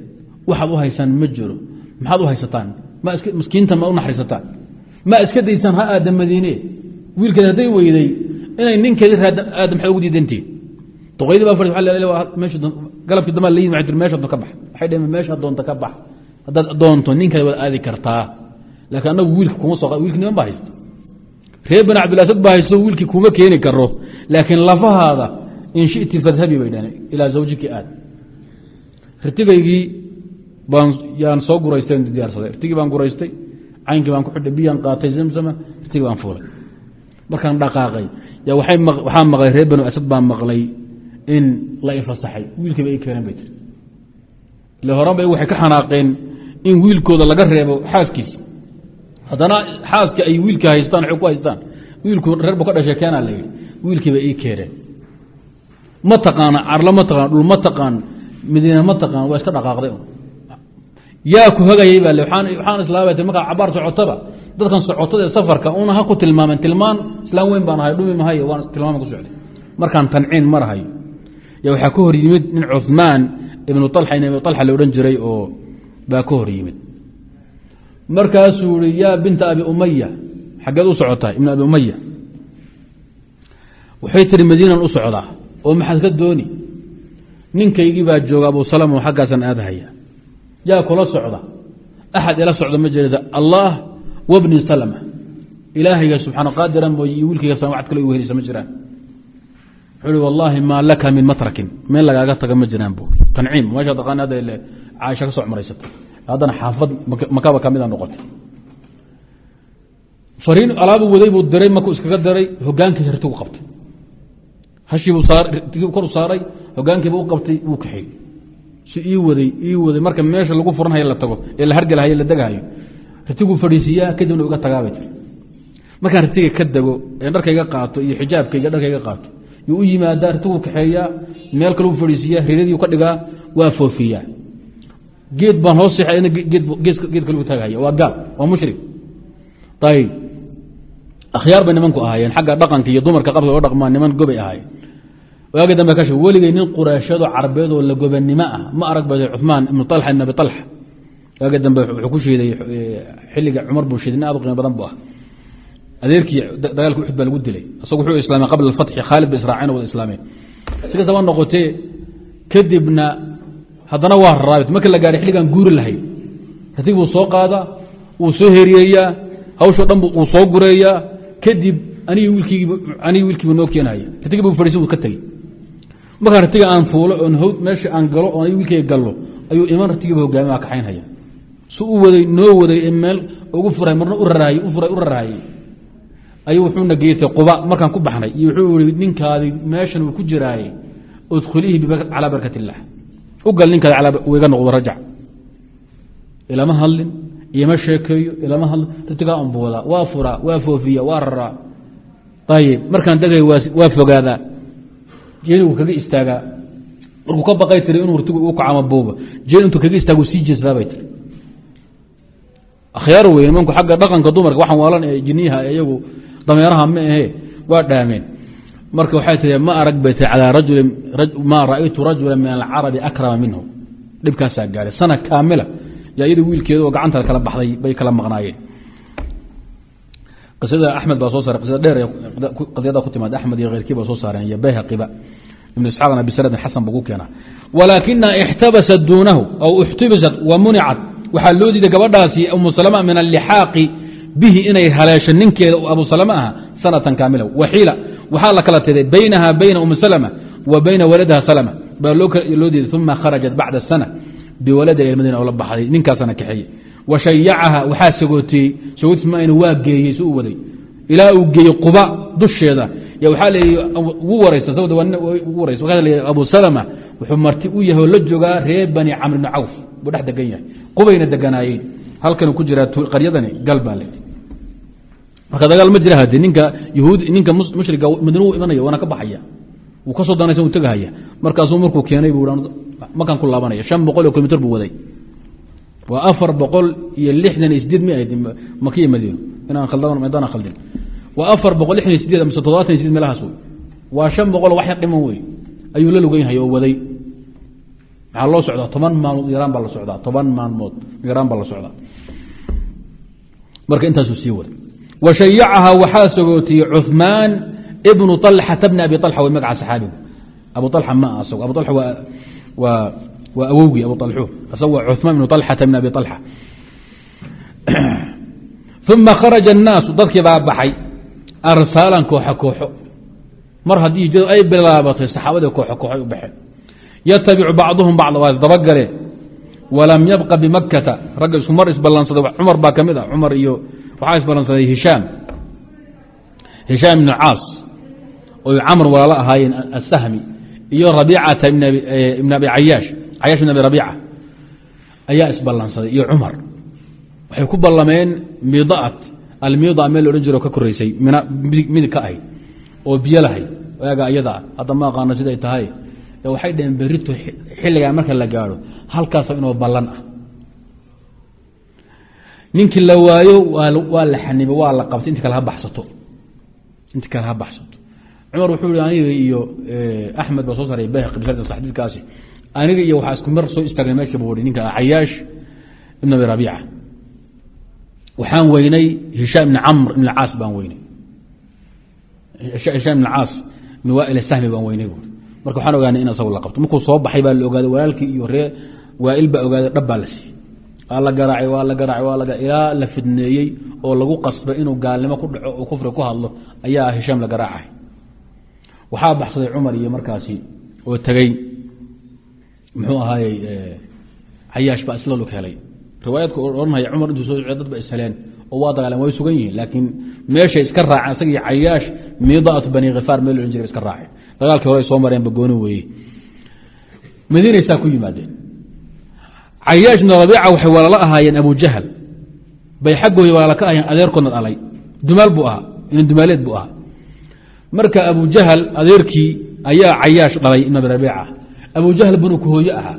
Waxaad u haysaan ma jiro. Maxaad u haysataan? Miskiinta ma u naxariisataan? Ma iska daysaan ha aada madiine? Wiilkeeda hadday weyday inay ninkeedi aada maxay ugu diidantiin. Duqaydii baa galabkii dambaa la yimi waxay tiri meesha ka bax. Waxay dhaheen meesha doonta ka bax. Haddaad doonto ninkeeda waad aadi kartaa. Laakiin annagu wiilka kuma soo wiilki niman baa haysta reer bani cabdilasad baa haysto wiilkii kuma keeni karo. Laakiin lafahaada in shiti fadhabi bay dhaheen ilaa zawjiki aad ritigaygii baan yaan soo guraystay diyaarsaday ritigii baan guraystay caynkii baan ku xidhay biyaan qaatay zamzama ritigii baan fuulay. Markaan dhaqaaqay waxaa maqlay reer banu asad baan maqlay in la ifasaxay wiilkiiba i keeneen bay tiri ile horanba waxay ka xanaaqeen in wiilkooda laga reebo xaaskiisa haddana xaaska ay wiilka haystaan ku haystaan. Wiilku reerbu ka dhashay keenaa la yidhi. Wiilkiiba ii keeneen. Ma taqaana carlo ma taqaan dhul ma taqaan madiina ma taqaan waa iska dhaqaaqday. Yaa ku hagayay baa waxaan islaamata markaa cabaar socotaba dadkan socotada ee safarka una ha ku tilmaamen tilmaan islaam weyn baan ahay dhumi mahayo waan tilmaama ku socday. Markaan tanciin marahayo ya waxaa ka hor yimid nin cuثmaan ibnu alxa in abi alxa la odhan jiray oo baa ka hor yimid. Markaasuu i yaa binta abi umaya xaggeed u socotaa ibn abi umaya waxay tihi madiinan u socdaa oo maxaad ka dooni ninkaygii baa jooga abu salama oo xaggaasan aadahaya. Yaa kula socda. Axad ila socda ma jirta allah wabni salma ilaahayga subxaana qaadiran mooye iyo wiilkayga samacad kale u helisa ma jiraan. Wuxuu i wallaahi maa laka min matrakin. Meel lagaaga taga ma jiraan bu tanciim. Meesha taqaana hadda caaisha ka soo cumraysata haddana xaafad makaba kamida noqotay. Fariin alaabu waday buu diray markuu iskaga diray hogaankii rtigu qabtay. Hashiibuu kor saaray hogaankiiba u qabtay wuu kaxeey si ii waday ii waday. Marka meesha lagu furanhayo la tago ee la hargelhayo la degahayo rtiguu fadhiisiiyaa kadibna uga tagaabay tiri. Markaan rtiga ka dego ee dharkayga qaato iyo xijaabkayga dharkayga qaato yuu u yimaadaa rtiguu kaxeeyaa meel kaleu fadhiisiiyaa riradii ka dhigaa waa foofiyaa. Geed baan hoos seexay geedka lagu taagahaya waa gaal waa mushrik. Ayib akhyaar bay nimanku ahaayeen xagga dhaqanka iyo dumarka qabka oo dhaqmaa niman gobay ahaayeen waagi dambe kash weligey nin qurayshado carbeedoo lagobannimo ah ma arag bad cumaan ibnu alxa ibn abi alxa waagi dambe wuxuu ku shiiday eh, xilliga cumar buu shiiday nin aad u qiimo badan bu ah adeerkii dagaalka uxud baa lagu dilay isagu wuxuu islaamay qabla alfatxi khaalid bin israaciin wada islaameen si kastaba noqotee? Kadibna haddana waa raraabit marka la gaahay xilligan guuri lahayd ratig buu soo qaadaa wuu soo heriyeeyaa hawshoo dhan uu soo gureeyaa kadib anigi wiilkiiba anigi wiilkiiba noo keenahaya ratig buu fariisi wuu ka tegey markaa ratiga aan fuulo oon hawd meesha aan galo oon anigi wiilkayga gallo ayuu iman ratigiiba hogaamimaa kaxaynhaya su u waday noo waday ee meel ugu furay marna u raraayey u furay u raraayey ayuu wuxuuna geystay quba markaan ku baxnay. Iyo wuxuu yihi ninkaadi meeshan uu ku jiraaye udkhuliihi calaa barkat illaah u gal ninkaadi iga noqdo rajac. Ilama hadlin iyoma sheekeeyo ilama hadlin. Ratigaa unbuudaa waa furaa waa foofiya waa raraa. Ayib markaan degay waa fogaadaa jeenigu kaga istaagaa markuu ka baqay tiri inuu rtigu u kacama buuba jeen intuu kaga istaagu sii jeesbaabay tiri. Akhyaar wey nimanku agga dhaqanka dumarka waxaan waalan ee jiniyaha iyagu dameeraha ma ahe waa dhaameen. Marka waxay tii ma arag bay tii calaa rajulin maa ra'aytu rajula min alcarabi akrama minhu. Dhibkaasaa gaaray. Sana kaamila yaa iyada wiilkeeda oo gacanta kala baxday bay kala maqnaayeen qisada axmed baa soo saaray qisada dheer qadiyada ku timaad axmed iyo keyrkii baa soo saareen iyo bayhaqiba ibnu isxaaqna bisanadin xasan buu ku keenaa. Walaakina ixtabasat duunahu aw ixtibisat wa municat waxaa loo diiday gabadhaasi umu salama min allixaaqi bihi inay haleesho ninkeeda abu salama aha sanatan kaamila waxiila waxaa la kala tiday baynaha bayna umi salama wa bayna waladiha salama. Baa loo diiday uma kharajat bacda sana biwalada ilmadina oo la baxday ninkaasana kaxeeye wa shayacaha waxaa sagootiyey sagootisman waa geeyey si u waday ilaa uu geeyey quba dusheeda y waxaa leey ugu leey abu salama wuxuu marti u yahay oo la joogaa reer bani camr bni cawf buu dhex degan yahay qubayna deganaayeen halkan ku jiraa qaryadani gal baa leedi marka dagaal ma jira hade ninka yahuud ninka mushriga madiina u imanaya waana ka baxaya wuu ka soo danaysa u tegahaya markaasuu markuu keenay bu makaan ku laabanaya shan boqol oo kilomitr buu waday waa afar boqol iyo lixdan iyo sideed m makiya madiino inaan kaldamdaan khaldin. Waa afar boqol lixdan iyo mise toddobaatan iyo meelahaas wey waa shan boqol wax yar dhiman wey ayuu la lugeynhay oo waday. Waxaa loo socdaa toban maalmood yaraan baa la socdaa toban maalmood yaraan baa la socdaa. Marka intaasuu sii wada wa shayacahaa waxaa sogootiyey cuhmaan ibnu alxata bni abi alxa way magaca saxaabigu abu alxa ma aha isago abu alxa waa waa awowgii abualxuur isagu waa cumaan bnu alxata min abi alxa uma kharaja annaasu dadkii baa baxay arsaalan kooxo kooxo mar haddii hijradu ay bilaabatay saxaabadii kooxo kooxoy u baxeen. Yatabicu bacduhum bacda waa isdabagareen walam yabqa bimakkata. Ragga isku mar isballansaday cumar baa ka mid ah cumar iyo waxaa isballansaday hishaam hishaam ibnu caas oy camr walaalo ahaayeen asahmi iyo rabiicata ibn abi eh, cayaash cayaash ibn abi rabiica ayaa isballansaday iyo cumar. Waxay ku ballameen midaat almida meel la odhan jiro ka koreysay midig ka oo biyo lahayd eega ayada ah hadda ma aqaano siday tahay. Waxay dhaheen berito xilligaa marka la gaadho halkaas inoo ballan ah. Ninkii la waayo waa la xanibay waa la qabtay inti kale ha baxsato. Inti kale ha baxsato. Cumar wuxuu i aniga iyo axmed baa soo saaray bayhaqi bishardi saxdiidkaasi aniga iyo waxaa isku mar soo istaagnay meesha buu hi ninka cayaash ibn abi rabiica. Waxaan weynay hishaam ibni camr ibn caas baan weynay. Hishaam ibn caas ibn sahmi baan weynay buui marka waxaan ogaanay in asagu la qabto. Markuu soo baxay baa la ogaaday walaalkii iyo ree waail baa ogaaday dhab baa la siiyey. Waa la garaacay waa la garaacay waa la ilaa la fidneeyey oo lagu qasbay inuu gaalnimo ku dhaco oo kufri ku hadlo ayaa hishaam la garaacay. Waxaa baxsaday cumar iyo markaasi oo tegey muxuu ahaayey cayaash baa isla lug helay. Riwaayadku odhanaya cumar intuu soo dad ba isheleen. Oo waa dagaaleen way sugan yihiin laakiin meeshay iska raaceen isagii cayaash midaatu bani khifaar meel ohan jira iska raaceen. Dagaalkii hore soo mareenba gooni weeye madiinaysaa ku yimaadeen. Cayaash ibn rabiica waxay walaalo ahaayeen abujahal bay xaggoodii walaalo ka ahayeen adeerkoodna dhalay dumaal buu ahaa inin dumaaleed buu ahaa. Marka abujahal adeerkii ayaa cayaash dhalay ibn abi rabiica abujahal binu ku hooye ahaa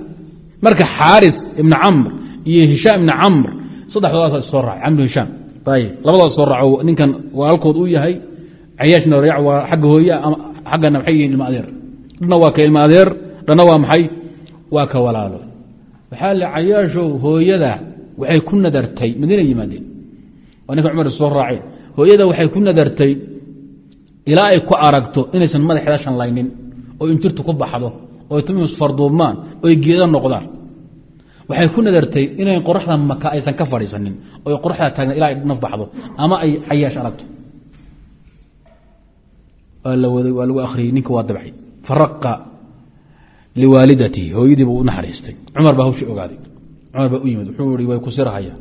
marka xaaris ibna camr iyo hishaam ibna camr saddexdoodaasa issoo raacay camru hishaam labadaas soo raaco ninkan walaalkood uu yahay cayaash ibn rabiica waa xagga hooye xaggana maxay yihiin ilma adeer. Dhanna waa ka ilma adeer dhanna waa maxay? Waa ka walaalo. Waxaa le cayaashow hooyada waxay ku nadartay madiina yimaadeen. Waa ninka cumar soo raaceen hooyada waxay ku nadartay ilaa ay ku aragto inaysan madaxeeda shanlaynin oo injirtu ku baxdo oo timus farduubmaan oy geedo noqdaan. Waxay ku nadartay inay qoraxda maka aysan ka fadhiisanin oo qoraxda taagna ilaa ay baxdo ama ay cayaash aragto. Waa la waday waa lagu akhriyey ninka waa dabxay. Faraqa liwaalidatii hooyadii buu u naxariistay. Cumar baa hawshii ogaaday. Cumar baa u yimid wuxuu ihi way ku sirhaya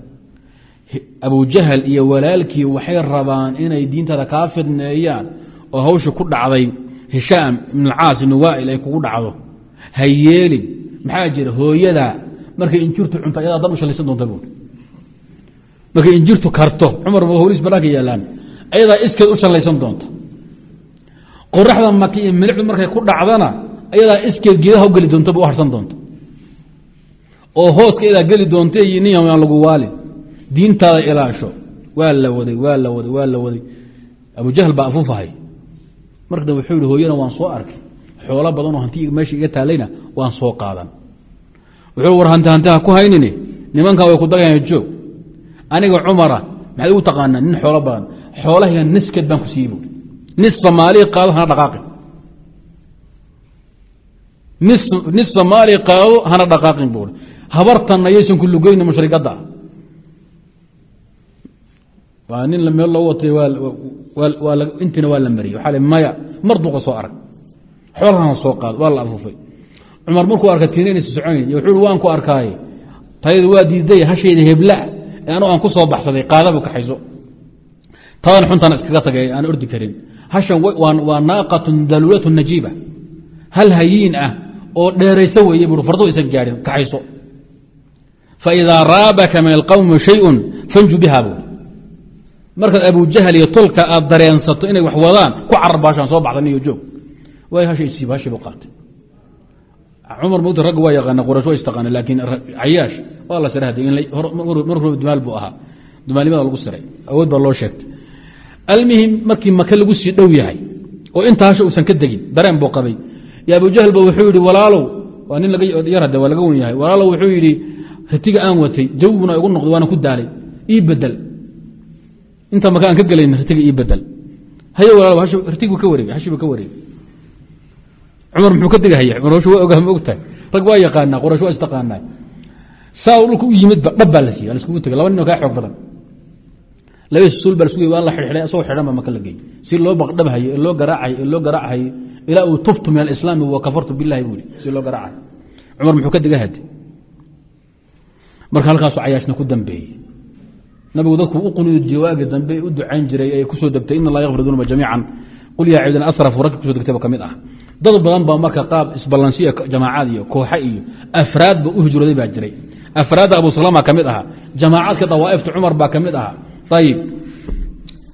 abujahal iyo walaalkii waxay rabaan inay diintaada kaa fidneeyaan oo hawsha ku dhacday hishaam ibn alcaas ibn waail ay kugu dhacdo ha yeelin. Maxaa jira? Hooyadaa markay injirtu cunto ayadaa dan u shalaysan doonta buui markay injirtu karto cumar holiis banaanka yaalaan. Ayadaa iskeed u doonta. Qoraxda maki iyo milicdu markay ku dhacdana ayadaa iskeed geedaha u geli doonta ba u doonta. Oo hooska idaa geli doonta iyo nin aan lagu waalin. Diintaada ilaasho. Waa la waday waa la waday waa la waday. Abujahl baa afuufahay marka dambe wuxuu yihi hooyana waan soo arkay xoolo badanoo hanti meesha iga taalayna waan soo qaadan. Wuxuu war hanti hanti ha ku haynini. Nimankan way ku dagayan joog. Aniga cumara maxaad igu taqaanaa nin xoolo badan. Xoolahayga niskeed baan ku siiyey buui nis soomaaliya qaado hana dhaqaaqin. Nis nis soomaaliya qaado hana dhaqaaqin buui habartanna yaysan ku lugeyni mushrikadda. Waa nin meel loo watay intiina waa la mariyey waxaa l maya mar duuqa soo arag xoolahana soo qaado waa la afuufay. Cumar markuu arkay tiinaynas soconayn wuxuu waan ku arkaaye. Tayada waa diiday hashayda hebla. Anu aan ku soo baxsaday qaadabu kaxayso tadan xuntaan iskaga tagay aan ordi karin. Hashan waa naaqatun daluulatun najiiba. Hal hayiin ah oo dheerayso weeye bui fardo isan gaadhin kaxayso faidaa raabaka min alqawmi shayun fanju biha buui markaad abujahal iyo tolka aad dareensato inay wax wadaan ku carar baashaan soo baxda niyo joog way hasha isiib hashi bu qaatay cumar mugta ragga waa yaqaana quraysh waa istaqaana laakiin cayaash waa la sirahday mar hore dumaal buu ahaa. Dumaalnimada lagu siray awood baa loo sheegtay. Almuhim markii maka lagu sii dhow yahay oo inta hasha uusan ka degin dareen buu qabay. Yo abujahl ba wuxuu yihi walaalow waa nin yar hade waa laga wen yahay. Walaalow wuxuu yidhi ritiga aan watay jawiguna igu noqdo waana ku daalay. Ii bedel. Inta maka aan ka gelayn ritiga ii bedel. Haye walaalow ritigu ka wareegay hashibu ka wareegay cumar muxuu ka degahaya? Quraysh waa ogaha ma ogtahay? Rag waa yaqaanaa quraysh waa istaqaanaa saa dhulka u yimidba dhab baa la siiya laiskugu tegay. Laba nin oo kaa xoog badan. Laba suul baa lasku waa la xidhay asagoo xidhan ba maka la geey si loo baqdhabhayo ee loo garaacayo ee loo garaachayo ilaa uu tubtu min alislaami wa kafartu billahi buu si loo garaacayo cumar muxuu ka dega hadi marka halkaasu cayaashna ku dambeeyey. Nabigu dadku u quniyo jawaagi dambe u ducayn jiray ee ku soo degtay dad badan baa marka qaab isballansiya jamaacaad iyo kooxa iyo afraadba u hijrooday baa jiray. Afraadda abu salama ka mid ahaa jamaacaadka dawaaifta cumar baa ka mid ahaa ayib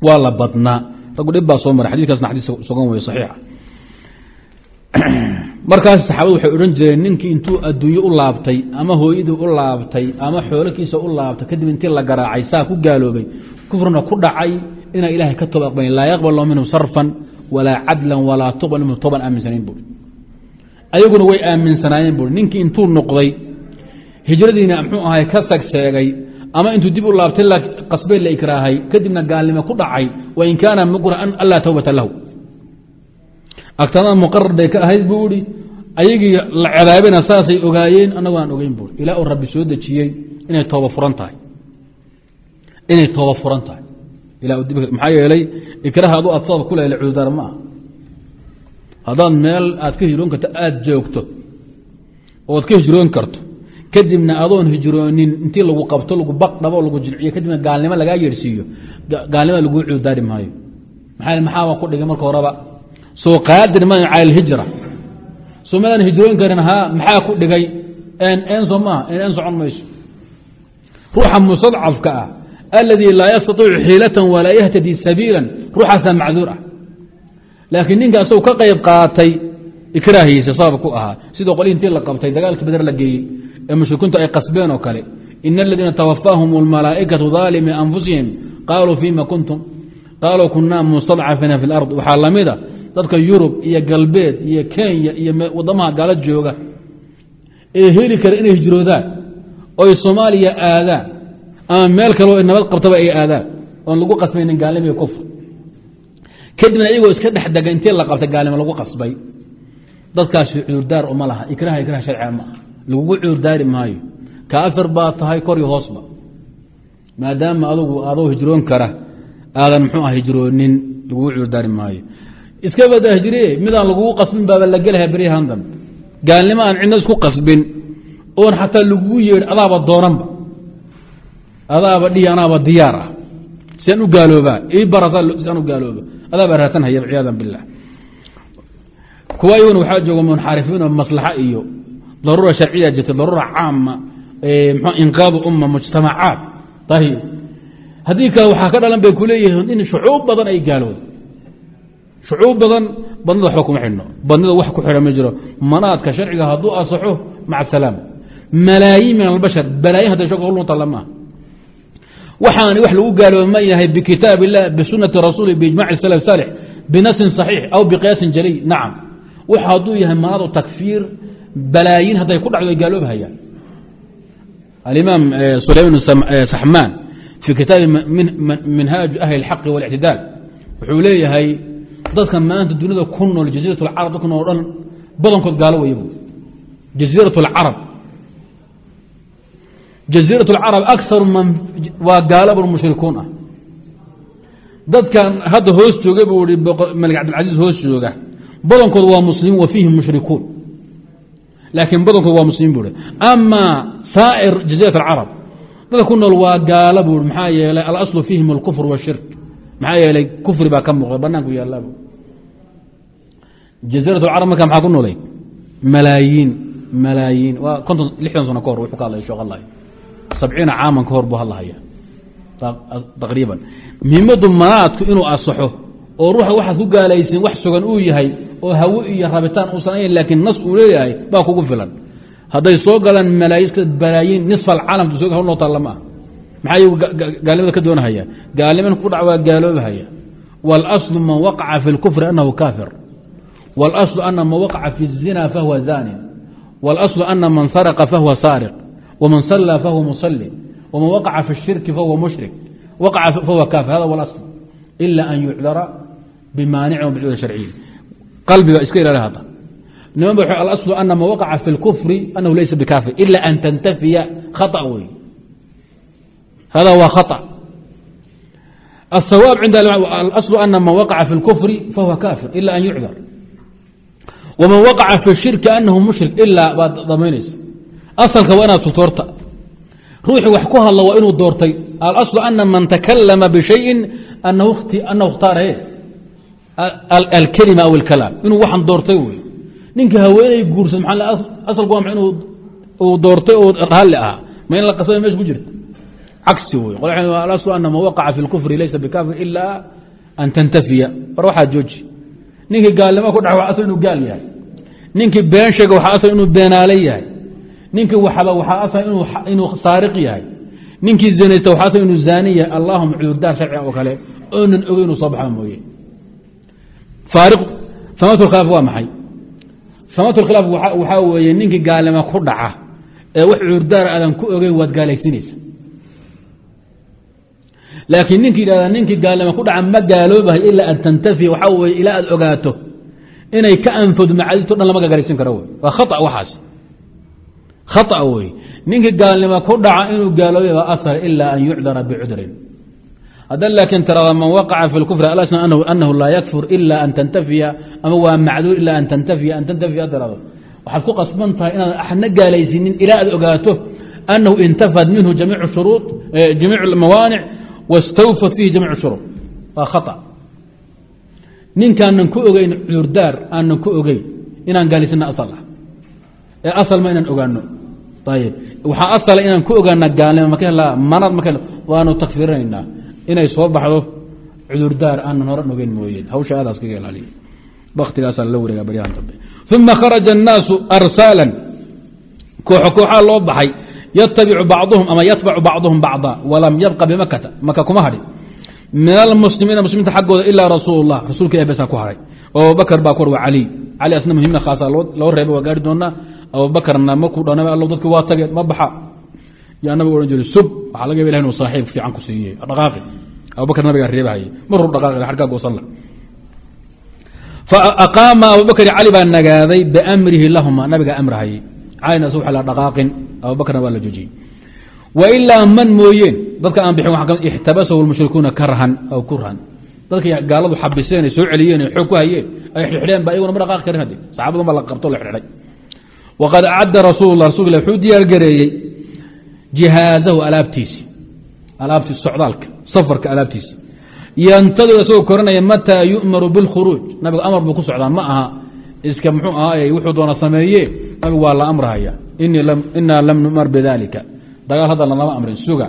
waa la badnaa. Raggu dhib baa soo maray. Xadikaasna xadiis sugan wey saxiixa. Markaas saxaabadu waxay odhan jireen ninkii intuu adduunye u laabtay ama hooyadii u laabtay ama xoolokiisa u laabtay kadib intii la garaacay saa ku gaaloobay kufrina ku dhacay inaa ilaahay ka tooba aqbalin laa yaqbal lahu minhu sarfan walaa cadlan walaa tuqbal minhu toban aaminsanayn buui ayaguna way aaminsanaayeen buui ninkii intuu noqday hijradiina muxuu ahay ka sagseegay ama intuu dib u laabtay la qasbay la ikraahay kadibna gaalnimo ku dhacay wain kaana muqran anlaa towbata lahu. Agtaamada muqarar bay ka ahayd buu ihi ayagii la cadaabena saasay ogaayeen annagu aan ogeyn buui ilaa uu rabbi soo dejiyey inay tooba furan tahay. Inay tooba furan tahay maxaa yeelay ikraha adu aad sabab ku lehla cududaar ma ah haddaad meel aad ka hijroon karto aada joogto ood ka hijroon karto kadibna adoon hijroonin intii lagu qabto lagu baqdhabo lagu jilciyo kadibna gaalnimo lagaa yeedhsiiyo gaalnima laguu cududaari maayo. Maxaa maxaaba ku dhigay marka horeba? Soo qaadir ma cala alhijra soo madaan hijroon karin haa maxaa ku dhigay? N soo maaha n socon mayso. Ruuxa mustadcafka ah aladii laa yastaiicu xiilatan walaa yahtadi sabiila ruuxaasaa macduur ah laakiin ninka ka qayb qaatay ikraahiisa sabab ku ahaa sidoo qolii intii la qabtay dagaalkii badar la geeyey ee mushrikiintu ay qasbeen oo kale ina aladiina tawafaahum اlmalaa'ikatu daalimi anfusihim qaaluu fima kuntum qaaluu kunaa mustadcafiina fi اlard waxaa lamida dadka yurub iyo galbeed iyo kenya iyo wadamaha gaala jooga ee heli kara inay hijroodaan oy soomaaliya aadaan ama meel kaleo nabad qabtaba ay aadaan oon lagu qasbaynin gaalnimo iyo kufr. Kadibna iyagoo iska dhex dega intii la qabtay gaalnimo lagu qasbay. Dadkaasi cudurdaar uma laha ikraha ikraha sharciga ma lagugu cudurdaari maayo. Kaafir baa tahay kor iyo hoosba maadaama adugu adoo hijroon kara aadan muxuu ah hijroonin lagugu cudurdaari maayo. Iska badah jire midaan lagugu qasbin baaba la gelaha beryahan dambe gaalnimo aan cidna isku qasbin oon xataa lagugu yeedhi adaaba doonanba adaaba dhihi anaaba diyaar ah. Siaan u gaaloobaa ii u gaalooba. Adaabaa raadsan haya ciyaadan bilah kuwa iyaguna waxaa jooga munxarifiin oo maslaxa iyo daruura sharciya jirta daruura caama mxu inqaadu umma mujtamacaat. Ayib haddii kale waxaa ka dhalan bay kuleeyihiin in shucuub badan ay gaalooda shucuub badan badnida waxba kuma xidhno. Badnida wax ku xidha ma jiro. Manaadka sharciga hadduu asaxo maca asalaama malaayiin min albashar balaayin hadday shog lunta lamaha waxaani wax lagu gaalooba ma yahay bikitaab illah bisunati rasuuli biijmaci salaf saalix binasin صaxiix aw biqiyaasin jaliy nacam wax hadduu yahay manaadu takfiir balaayiin hadday ku dhacdo ay gaaloobhayaan alimaam sulayman saxmaan fii kitaabi minhaaju ahli اlxaqi waاlictidaal wuxuu leeyahay dadka maanta dunida ku nool jaziirat اlcarab dadka nool o dhan badankood gaalo waya bu jaziirat اlcarab jaziirat اlcarab akaru man waa gaalaba mushrikuun ah. Dadkan hadda hoos jooga buu i malik cabdilcasiis hoos jooga. Badankood waa muslimiin wa fiihim mushrikuun. Laakiin badankood waa muslimiin buu ama saa'ir jaziirat alcarab dadka ku nool waa gaala buu maxaa yeelay alaslu fiihim alkufr washirk maxaa yeelay kufri baa ka muuqda banaanku yaallaba jaziirat alcarab marka maxaa ku noolay? Malaayiin malaayiin. Waa konton sabciina caaman ka hor buu hadlahaya taqriiban muhimaddu manaadku inuu asaxo oo ruuxa waxaad ku gaalaysiin wax sugan uu yahay oo hawe iyo rabitaan uusan ahayn laakiin nas uu leeyahay baa kugu filan hadday soo galaan balaayiin nisfa alcaalamka soo noo taalla ma ah maxaa iyagu gaalnimada ka doonahaya gaalniman ku dhac waa gaaloobahaya waalaslu man waqaca fi اlkufri anahu kaafir واlأصل أنa man waqca في الزina fahuwa zanin واlأصل أنa man sarqa fahuwa saariq وman صلى fahuwa muصلي وman waqca في الشhirki fahuwa muشhrik fahuwa kaafir hada هو الأصل إلا أn yucdara bmaanici bcud شharciyi qalbiga iska ilaali hadda niman ba alasl أna man waqca في الكfri أnahu laysa bkaafir إلا an تntafiya khaطأ wey hada waa khaطأ الsawاab cinda aلاصل أna man waqca في الكfri fahuwa kaafir إلا an yucdar wman waqaca fi shirki anahu mushrik ilaa baad damaynaysa asalka waa inaad tutoorta ruuxii wax ku hadla waa inuu doortay. Alaslu ana man takalama bishayin anahu khtaare eh? alkalima aw alkalaam inuu waxan doortay wey ninka haweeney guursa maa asalku waa ma inuu doortay oo raalli ahaa. Ma in la qasaba mesh ku jirta. Cagsi wey alaslu ana man waqaca fi lkufri laysa bikaafir ilaa an tantafiya. War waxaa jooji. Ninkii gaalnimo ku dhac waa asal inuu gaal yahay. Ninkii been waxaa asal inuu beenaale yahay ninkii waxba waxaa asal inuu saariq yahay. Ninkii zinaysta asal inuu zaani yahay. Allahuma cudurdaar sharciga oo kale. Oonan ogey inuu soo baxa mooye. Faari samatu khilaaf waa maxay? Samatu khilaaf waxaa weeye ninkii gaalnimo ku dhaca ee wax cudurdaar aadan ku ogeyn waad gaalaysinaysa laakiin ninkii yidhahda ninkii gaalnimo ku dhaca ma gaaloobahay ilaa an tantafiya waxaa weye ilaa aad ogaato inay ka anfado macadito dhan lama gagaraysin karo waa khaa waxaas khaa wey ninkii gaalnimo ku dhaca inuu gaaloobay waa asal ilaa an yucdara bicudrin hadda laakiin tirada man waqaca fi alasna anahu laa yakfur ila an tantafiya ama waa macduur ilaa an tantafiya an tantafiya tirado waxaad ku qasban tahay inaadan axadna gaalaysiinin ilaa aad ogaato anahu intafad minhu jamiic shuruud jamiic mawaanic wastawfat fiihi jamiic shurub. Waa khaa ninkaanan ku ogeyn cudurdaar aanan ku ogeyn inaan gaalisina asal ah ee asalma inaan ogaano ayib waxaa asala inaan ku ogaana gaalnimo mak manaad mak waanu tagfirinaynaa inay soo baxdo cudurdaar aanan horan ogeyn mooye. Hawsha aadaas kaga ilaaliya baktigaasaa la wareegaa baryahan dambe uma kharaja annaasu arsaala kooxo kooxaa loo baxay. Yatabicu bacduhum ama yatbacu bacduhum bacda walam yabqa bimakata maka kuma hadhin min almuslimiina muslimiinta xaggooda ilaa rasuul rasuulka bsa ku haray. Abubakr baa ku war waa cali. Cali asna muhimna khaasa loo reeba waa gaari doonaa abubakarna markuu dha nabi allo dadki waa tageen ma baxa. Yaa nabiga odhan jiri sub waxaa laga yaba ilah inuu saaxiib fiican ku siiyey dhaqaaqi. Abubakr nabigaa reebahayay maruu dhaqaaqi xarkaa goosan la faaqaama abubakr cali baa nagaaday biamrihi lahuma nabigaa amrahayay. Calina s la dhaqaaqin abubakrna waa la joojiyey wailaa man mooyeen dadka aan bixin ixtabasahu lmushrikuuna karhan aw kurhan. Dadkii gaaladu xabiseen ay soo celiyeen ay xoog ku hayeen ay xidhxidheen ba iyaguna ma dhaqaaqi karin hadde saxabadan baa la qabto la xidhay waqad acadda rasuul la rasul wuxuu diyaargareeyey jihaazahu alaabtiisi alaabtiis socdaalka safarka alaabtiisi yantadir isagoo koranaya mataa yu'maru bilkhuruuj nabigu amar buu ku socdaa ma aha iska muxuu ahaay wuxuu doona sameeye nabigu waa la amrahaya inaa lam numar bidalika dagaal hadda lanama amrin suga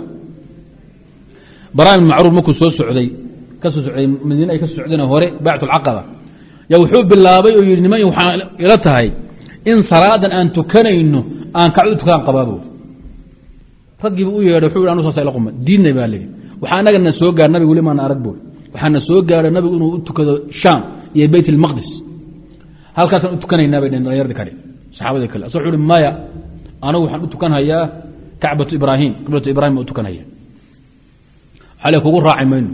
bara ibn macruur markuu soo socday ka soo socday madiine ay ka socdeen hore baycat ya wuxuu bilaabay oo yihi niman waxaa ila tahay in salaadan aan tukanayno aan kacdu tukaan qabaabo raggiibu u anu saasa ila quma diidnay baa lihi waxaa anagana soo gaar nabigu weli arag bool waxaana soo gaadhay nabigu inuu u tukado shaam iyo beyt ilmaqdis halkaasaan u tukanaynaa bay dheen dhalinyardi kale. Saxaabadii kale. Asag wuxu maya anigu waxaan u tukan kacbatu ibraahim. Qiblatu ibrahim baan u tukan waxaa le kugu raaci mayno.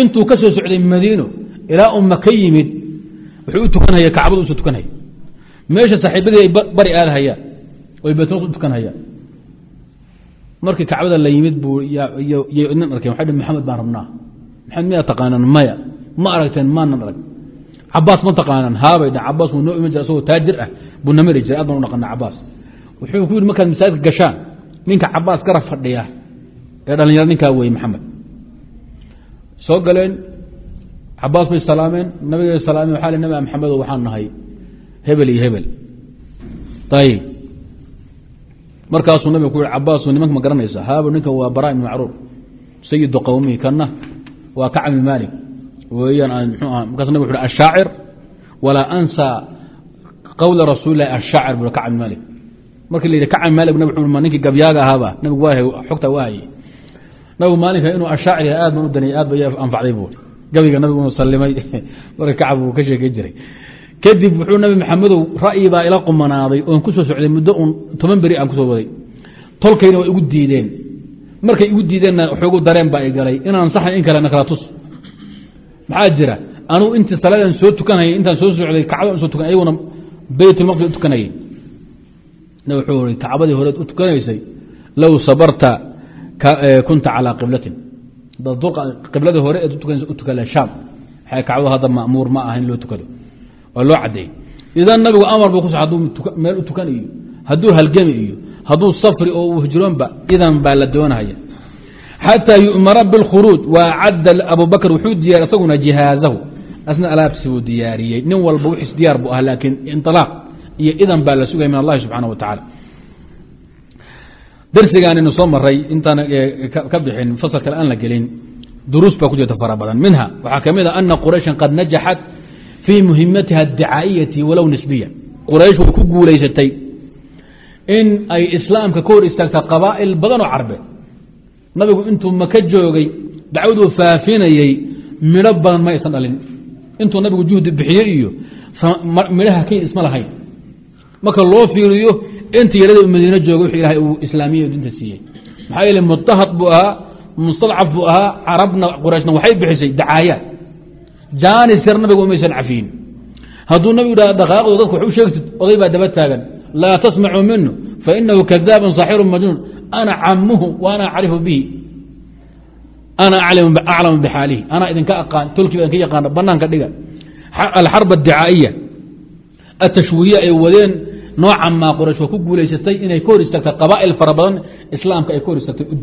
Intuu ka soo socday madiino ilaa uu maka yimid wuxuu u tukan haya kacbadu usu tukan haya meesha saaxiibadii ay bari aadahayaan oy baytmaqdis u tukan hayaan. Markii kacbada la yimid buu nin arkeen waxay dhi maxamed baan rabnaa. Maxamed miyaa taqaanaan maya. Ma aragteen maanan arag. Cabaas ma taqaanaan haabay dha cabaas wuu noo iman jira asagoo taajir ah buu na mari jiray. Aad baan u dhaqana cabaas wuxuu ku yidhi markaad masaajidka gashaan ninka cabaas garab fadhiya ee dhalinyaro ninkaa weeye maxamed. Soo galeen cabaas bay salaameen nabigay salaameen waxa li nabi maxamedo waxaan nahay hebel iyo hebel. Ayib markaasuu nabiga ku yihi cabaasu nimanka ma garanaysa. Haabo ninka waa bara ibn macruur. Sayidu qowmihi kana waa kacab ibn maalik. Weyaan mxuu markaas nabig wuxu ashaacir? Walaa ansaa qowla rasuulilahi ashaacir bu kacab ibn maalik. Markii la yidhi kacab maalik wuxu ma ninkii gabyaaga ahaaba nabigu waa xogta waa hayey nabigu maalinka inuu ashaacir yahay aad baan u daniyay aad bay anfacday buuri gabiga nabigu inuu sallimay marka kacab uu ka sheekay jiray kadib wuxuu nabi maxamedow ra'yi baa ila qumanaaday oon ku socday muddo un toban beri aan ku soo waday. Tolkayna waa igu diideen. Markay igu diideenna xoogu dareen baa i inaan saxay in kalena kala tus. Maxaa jira? Anugu intii salaadan soo tukanayay intaan soo socday kacbada soo tukan ayaguna baytulmaqdis u tukanayay. Nabi wuxuu ii kacbadii horeed u tukanaysay? Low sabarta kunta calaa qiblatin. Qibladii hore eed u tukala shaam. Maxay kacbadu hadda ma'muur ma aha loo tukado waa loo cadeeyey idan nabigu amar bu ku haduu meel u tukan iyo hadduu halgami iyo hadduu safri oo hijroonba idan baa la doonaya. Xataa yu'mara biاlkhuruuj waa cadda abubakr wuxuu diyaar isaguna jihaazahu. Asna alaabtiisi buu diyaariyey. Nin walba wixiis diyaar buu ah laakiin inطilaaq iyo idan baa la sugaya min allahi subxaana wa tacaala. Darsigaanaynu soo maray intaan ka bixin fasal kale aan la gelin. Duruus baa ku jirta fara badan. Minha waxaa ka mid a ana qurayshan qad najaxat fii muhimatiha addacaa'iyati walow nisbiya. Quraysh way ku guulaysatay in ay islaamka ka hor istaagta qabaa'il badan oo carbeed nabigu intuu maka joogay dacwaduu faafinayey midho badan ma aysan dhalin. Intuu nabigu juhdi bixiye iyo midhaha kayn isma lahayn. Marka loo fiiriyo intii yarada madiino jooga wx ilahay uu islaamiya dinta siiyey. Maxaa yeele mutahad buu ahaa mustadcaf buu ahaa carabna qurayshna waxay bixisay dacaayaad jaanis yar nabiga umaysan cafiyin hadduu nabigu yidhah dhaqaaqdo dadku wax u sheegtid oday baa daba taagan. Laa tasmacuu minu fainahu kadaabun saxiru majnuun. Ana camuhu wa ana acrifu bihi. Ana aclamu bixaalihi. Anaa idinka aqaan tolkiiba idinka yaqaana banaanka dhiga. Alxarb adicaa'iya atashwiiye ay wadeen noocan maa qoraysh waa ku guulaysatay inay ka hor istaagta qabaa'il fara badan islaamka ay ka hor istaagtay u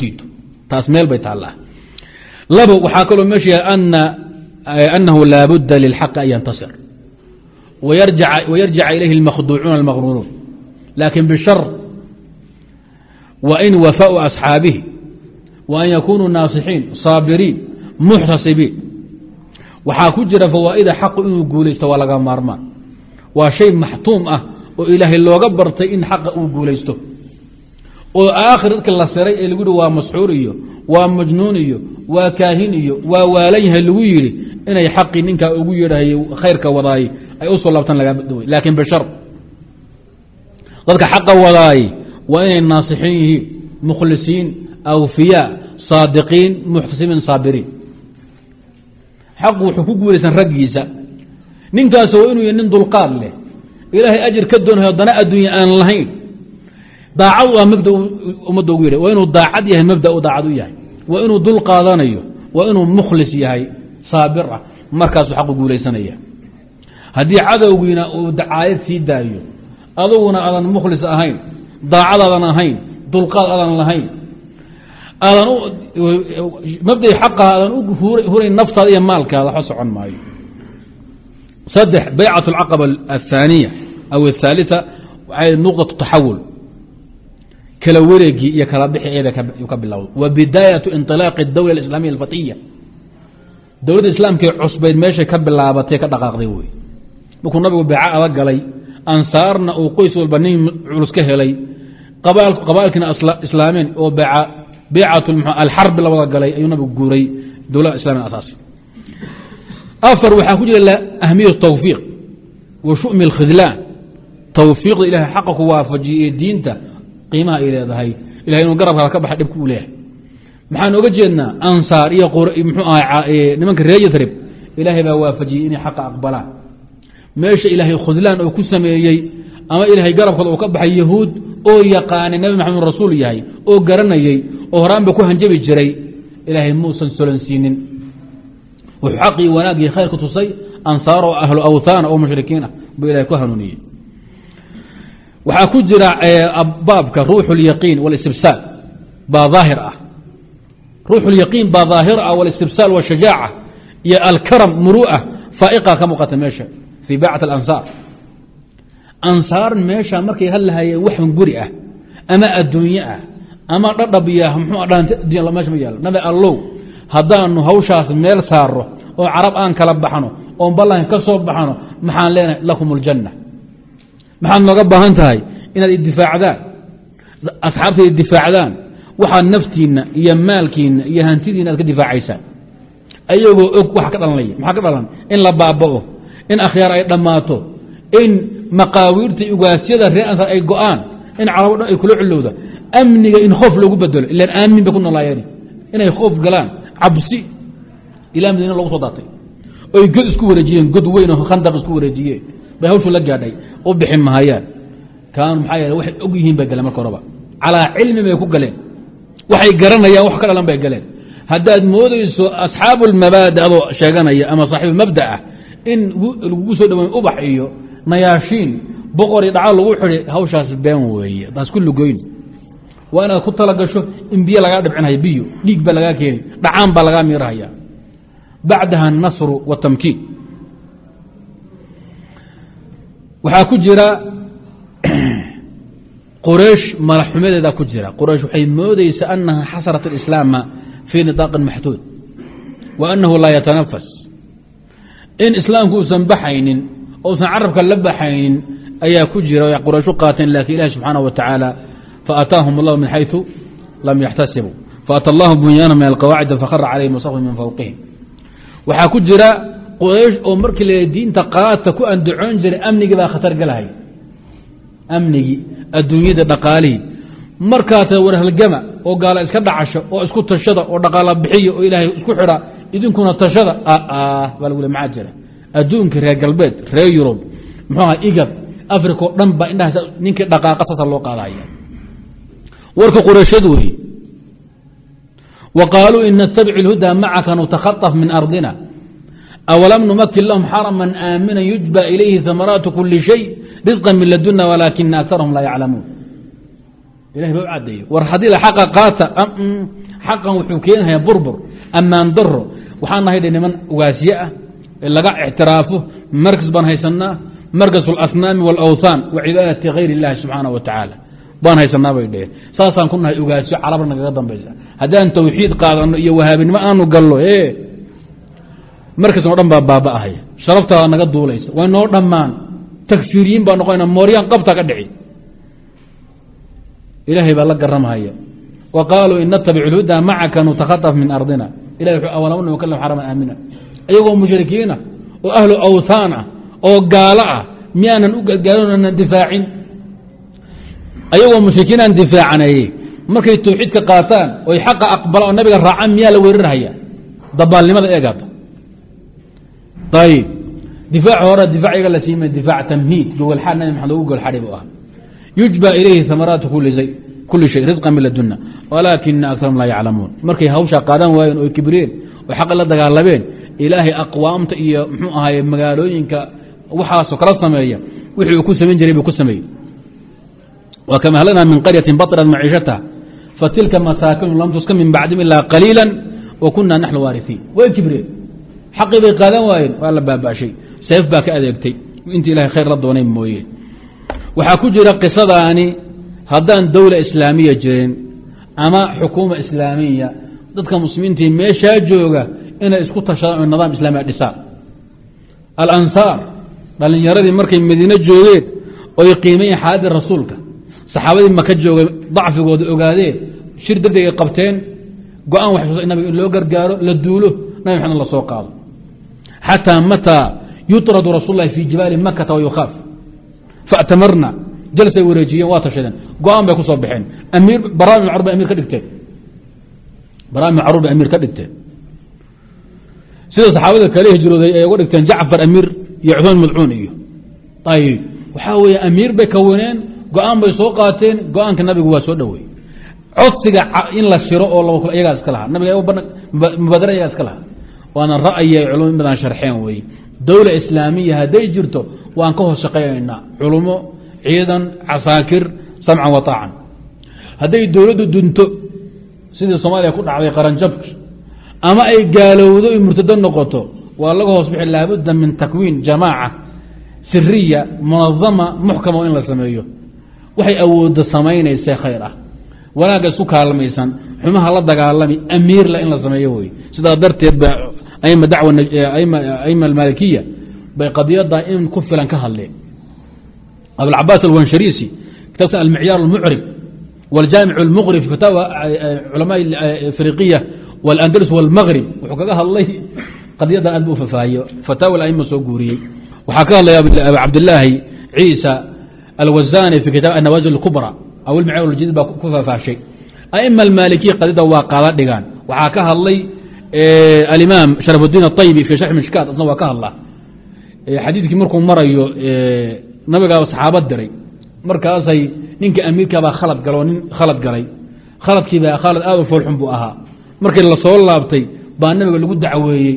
ana أنه لا بد للحق أن ينتصر ويرجع, ويرجع إليه المخدوعون المغرورون لكن بالشر وإن وفاء أصحابه وأن يكونوا ناصحين صابرين محتصبين waxaa ku jira fawaaئida xaq inuu guulaysto waa laga maarmaan waa shay maxtuum ah oo ilaahay looga bartay in xaqa uu guulaysto oo aakhir dadka la siray ee lagu yihi waa masxuur iyo waa majnuun iyo waa kaahin iyo waa waalan yahay lagu yidhi inay xaqii ninkaa ugu yeedhahay khayrka wadaay ay u soo laabtaan lagaa badaway laakiin bishar dadka xaqa wadaay waa inay naasixiin yihiin mukhlisiin awfiyaa saadiqiin muxtasimiin saabiriin. Xaqu wuxuu ku guulaysan raggiisa. Ninkaas waa inuu nin dulqaad leh. Ilaahay ajir ka doonayo dana adduunya aan lahayn. Daacad ah mabda ummadda ugu yedha waa inuu daacad yahay mabda u daacad u yahay. Waa inuu dul qaadanayo waa inuu mukhlis yahay saabir ah markaasuu xaqu guulaysanaya haddii cadowgiina uu dacaayad sii daayo aduguna aadan mukhlis ahayn daacad aadan ahayn dulqaad aadan lahayn aadan mabdai xaqaha aadan u hurayn naftaada iyo maalkaada waxba socon maayo saddex baycat alcaqaba athaaniya aw athaalita waxay nuqdatu taxawul kala wareegii iyo kala bixi eeda ka bilowda wa bidaayatu inطilaaqi اdawla اislaamiya alfatiya dowladda islaamkaee cusbayd meeshay ka bilaabatay ka dhaqaaqday wey markuu nabigu beeco adag galay ansaarna uu qoys walba nin culus ka helay. Qabaalkiina islaameen oo beecat alxarbi labada galay ayuu nabigu guuray dowladda islamiga asaasi afar waxaa ku jira ahmiyat tawfiiq wa shumi اlkhidlaan tawfiiqda ilahay xaqa ku waafajiyay ee diinta qiimaha ay leedahay. Ilahay inuu garabkaa ka baxa dhibku u leeyahay maxaan oga jeednaa ansaar iyo mxuu aha nimanka reer yadrib ilaahay baa waafajiyey inay xaqa aqbalaan. Meesha ilaahay khudlaan oo ku sameeyey ama ilaahay garabkooda uu ka baxay yahuud oo yaqaanay nabi maxamed rasuul yahay oo garanayey oo horaanba ku hanjabi jiray ilaahay muusan solansiinin wuxuu xaqii wanaagii khayrka tusay ansaar oo ahlu awthaana oo mushrikiin ah buu ilahay ku hanuuniyey. Waxaa ku jira baabka ruuxu اlyaqiin wاlistibsaal baa daahir ah ruuxulyaqiin baa daahir ah walistibsaal washajaaca ah, iyo alkaram muru'a ah, faaiqa ka muuqata meesha fii baacat alansaar. Ansaar meesha markay hadlahayeen waxan guri ah ama adduunye ah ama dhadhab iyo mxuu dhaantadunya meesha ma yaalo nabi allow haddaanu hawshaas meel saarro oo carab aan kala baxno oon ballan ka soo baxno maxaan leenahay lakum aljanna maxaad nooga baahan tahay inaad idifaacdaan asxaabta idifaacdaan waxaad naftiinna iyo maalkiinna iyo hantidiina aad ka difaacaysaan ayagoo og waxa ka dhalanaya maxaa ka dhalan? In la baaba'o in akhyaar ay dhammaato in maqaawiirta ugaasyada reer ansar ay go'aan in carabo dhan ay kula culowda amniga in khoof loogu bedelo ilaan aamin bay ku noolaayeen inay khoof galaan cabsi ilaa madiina logu soo daatay. Oy god isku wareejiyeen god weyn oo khandaq isku wareejiyeen bay hawshu la gaadhay u bixi mahayaan. Kaanu maxaa yeele waxay og yihiin bay galeen marka horeba calaa cilmi bay ku galeen waxay garanayaan wax ka dhalan bay galeen. Haddaad moodayso asxaabu lmabaadi adoo sheeganaya ama saaxiibu mabda ah in lagugu soo dhaweyn ubax iyo nayaashiin boqor iyo dhaca lagu xidi hawshaas been weeye taas ku lugoyn. Waa inaad ku tala gasho in biyo lagaa dhibcinhaya biyo dhiig baa lagaa keeni dhacaan baa lagaa miirahaya bacdaha anasru watamkiin waxaa ku jira quraysh malaxumadeeda ku jira quraysh waxay moodeysa anaha xasarat اlislaama fii niطaaqin maxduud wa anahu laa yatanafas in islaamku uusan baxaynin ousan carabka la baxaynin ayaa ku jira o quraysh u qaateen lakin ilahi subxaanaه wa tacaala faataahum اllahu min xayثu lam yaxtasibuu faata allahu bunyaana min alqawaacid fakara calayhim wasaqfi min fowqihim waxaa ku jira quraysh oo markii la diinta qaata ku andacoon jiray amnigii baa khatar galahay amnigii adduunyada dhaqaalihii markaata warhalgama oo gaala iska dhacasho oo isku tashada oo dhaqaala bixiya oo ilaahay isku xidha idinkuna tashada baa lagu le maxaa jira. Adduunka reer galbeed reer yurub muxuu aha igad africa oo dhan ba indhahaas ninkii dhaqaaqa saasa loo qaadaya. Warka qurayshyad weeye wa qaaluu in natabic اlhudaa macaka nutakhaطaf min ardina. Awlam numakin lahum xarama aamina yujba ilayhi hamaraatu kuli shay risqa min laduna walaakina akarahum laa yaclamuun ilahi ba u cadeeye war haddii la xaqa qaata xaqan wuxuu keenayaa burbur ammaan daro waxaan nahay dhe niman ugaasye ah ee laga ictiraafo markas baan haysanaa markas اlasnaami wاlawthaan wa cibaadati hayr اllahi subxaanaه wa tacaala baan haysanaa bay dheheen saasaan ku nahay ugaasyo carabna nagaga dambaysa haddaan tawxiid qaadano iyo wahaabinimo aanu gallo e markas oo dhan baa baaba'ahaya sharaftaada naga duulaysa way noo dhammaan takfiiriyiin baa noqonayna mooryaan qabta ka dhici. Ilaahay baa la garamhaya wa qaaluu in natabic اlhudaa macaka nutakhaطaf min ardina. Ilahi wuxuu awalama nukalam xaraman aamina. Ayagoo mushrikiina oo ahlu awthaan ah oo gaalo ah miyaanan u gargaaronan difaacin? Ayagoo mushrikiin aan difaacanayey markay tawxiidka qaataan oy xaqa aqbalaan oo nabiga raacaan miyaa la weerarhaya dabaalnimada eegaada ayib difaac hore difaac iyaga la siima difaac tamhiid gogolxaad nabi maxamed ugu golxadhi bu ah yujba ilayhi amaraatu kuli shay risqan min laduna walaakina akarahum laa yaclamuun markay hawshaa qaadan waayeen oo kibreen oo xaqa la dagaalameen ilaahay aqwaamta iyo muxuu ahaye magaalooyinka waxaasoo kala sameeya wixii uu ku samayn jiray buu ku sameeyey wa kama ahlaknaa min qaryatin baطrat maciishataha fatilka masaakinu lam tuska min bacdim ilaa qaliila wa kunaa naxnu waariثiin way kibreen xaqii bay qaadan waayeen waa la baaba'shay seef baa ka adeegtay. Intii ilahay khayr la doonay mooye. Waxaa ku jira qisadaani haddaan dowla islaamiya jirin ama xukuuma islaamiya dadka muslimiintii meeshaa jooga inay isku tashadaan o nidaam islaamiya dhisaan alansaar dhalinyaradii markay madiine joogeen oy qiimayen xaaladii rasuulka. Saxaabadii maka joogay dacfigooda ogaadeen shir degdegay qabteen go'aan wax nabiga in loo gargaaro la duulo nabi maxamed la soo qaado. Xataa mataa yuطradu rasuul lahi fii jibaali makata wayukhaaf faatamarna jalsay wareejiyeen waa tashadeen go'aan bay ku soo baxeen amiir baraami macruuf bay amiir ka dhigteen baraami macruuf bay amiir ka dhigteen sida saxaabada kale hijrooday ay uga dhigteen jacfar amiir iyo cuثmaan madcuun iyo ayb waxaa weeye amiir bay kawaneen go'aan bay soo qaateen go'aanka nabigu waa soo dhowey codsiga in la shiro oo laba iyagaa iska lahaa nabiga waana ra'yi ay culmo in badan sharxeen weeye dowla islaamiya hadday jirto waan ka hoos shaqaynaynaa. Culummo ciidan casaakir samcan wa taacan hadday dowladdu dunto sidii soomaaliya ku dhacday qaranjabki ama ay gaalowdo i murtado noqoto waa laga hoos bixi laabudda min takwiin jamaaca siriya munadama muxkama in la sameeyo. Waxay awoodda samaynaysa khayr ah. Wanaagga isku kaalmaysan xumaha la dagaalami amiirla in la sameeyo wey. Sidaa darteed ba aima almalikiya bay qadiyada in ku filan ka hadleen abulcabaas alwansharisi kitabka almicyaar almucrib wاljaamic اlmuqrib fi fataawa culama afriqiya wاlandalus wاlmagrib wuxuu kaga hadlay qadiyadan aad bu fafaahiyo fataawa aima soo guuriyey waxaa ka hadlaya abu cabdilaahi ciisa alwazani fi kitab anawazil اkubra aw almicyaar اljadid baa ku fafaashay aima almalikiya qadiyada waa qaada dhigaan waxaa ka hadlay alimaam sharafuddiin aطaybi fi sharx mishkaat asna waa ka hadla xadiidkii markuu marayo nabigaa saxaaba diray. Markaasay ninka amiirkaabaa khalad galo nin khalad galay. Khaladkiibaa khalad aad u foolxun buu ahaa. Markii la soo laabtay baa nabiga lagu dacweeyey.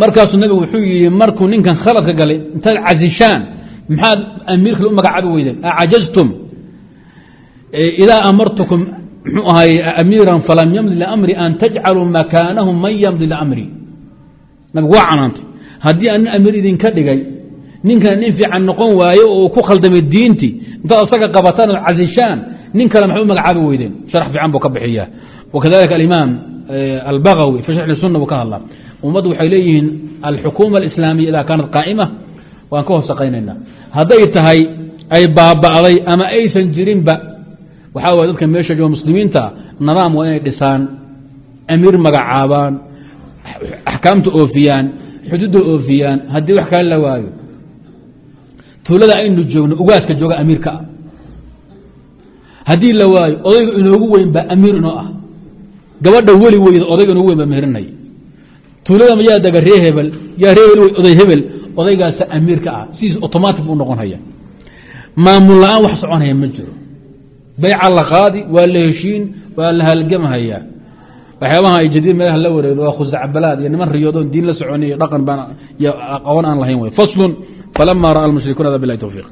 Markaasuu nabigu wuxuu yihi markuu ninkan khaladka galay intaad casishaan maxaad amiirkii u magacaabi weydeen? Acajaztum idaa amartukum mxuu ahay amiira falam ymdi lamri an tajcaluu makaanahu man ymdi lamri nabigu waa canaantay. Haddii aan amiir idinka dhigay ninkan nin fiican noqon waayo oo ku khaldamay diintii intaad asaga qabataan oo casishaan nin kale maxay u magacaabi weydeen? Sharax fiican buu ka bixiya wakadalika alimaam albagawi fi sharxi sunna buu ka hadlaa. Ummaddu waxay leeyihiin alxukuuma alislaamiya idaa kaanat qaa'ima waan ka hoos hadday tahay ay baaba'day ama aysan jirinba waxaa waay dadka meesha jooga muslimiinta nidaam waa inay dhisaan amiir magacaabaan axkaamta oofiyaan xuduudda oofiyaan haddii wax kale la waayo. Tuulada aynu joogno ugaaska jooga amiirka ah. Haddii la waayo odayga inoogu weyn baa amiir inoo ah. Gabadha weli weyda odayga inoogu weyn baa meherinaya tuulada yaa daga ree hebel yaa ree hebel oday hebel odaygaasa amiirka ah. Sidiis automatic buu noqon haya maamul la'aan wax soconaya ma jiro bayca la qaadi waa la heshiin waa la halgamhayaa waxyaabaha ay jadiid meelaha la wareegdo waa khusacbalaad iyo niman riyoodoon diin la soconiy dhaqan baan iyo aqoon aan lahayn wey faslun falama ra'a almushrikuuna da bilahi towfiiq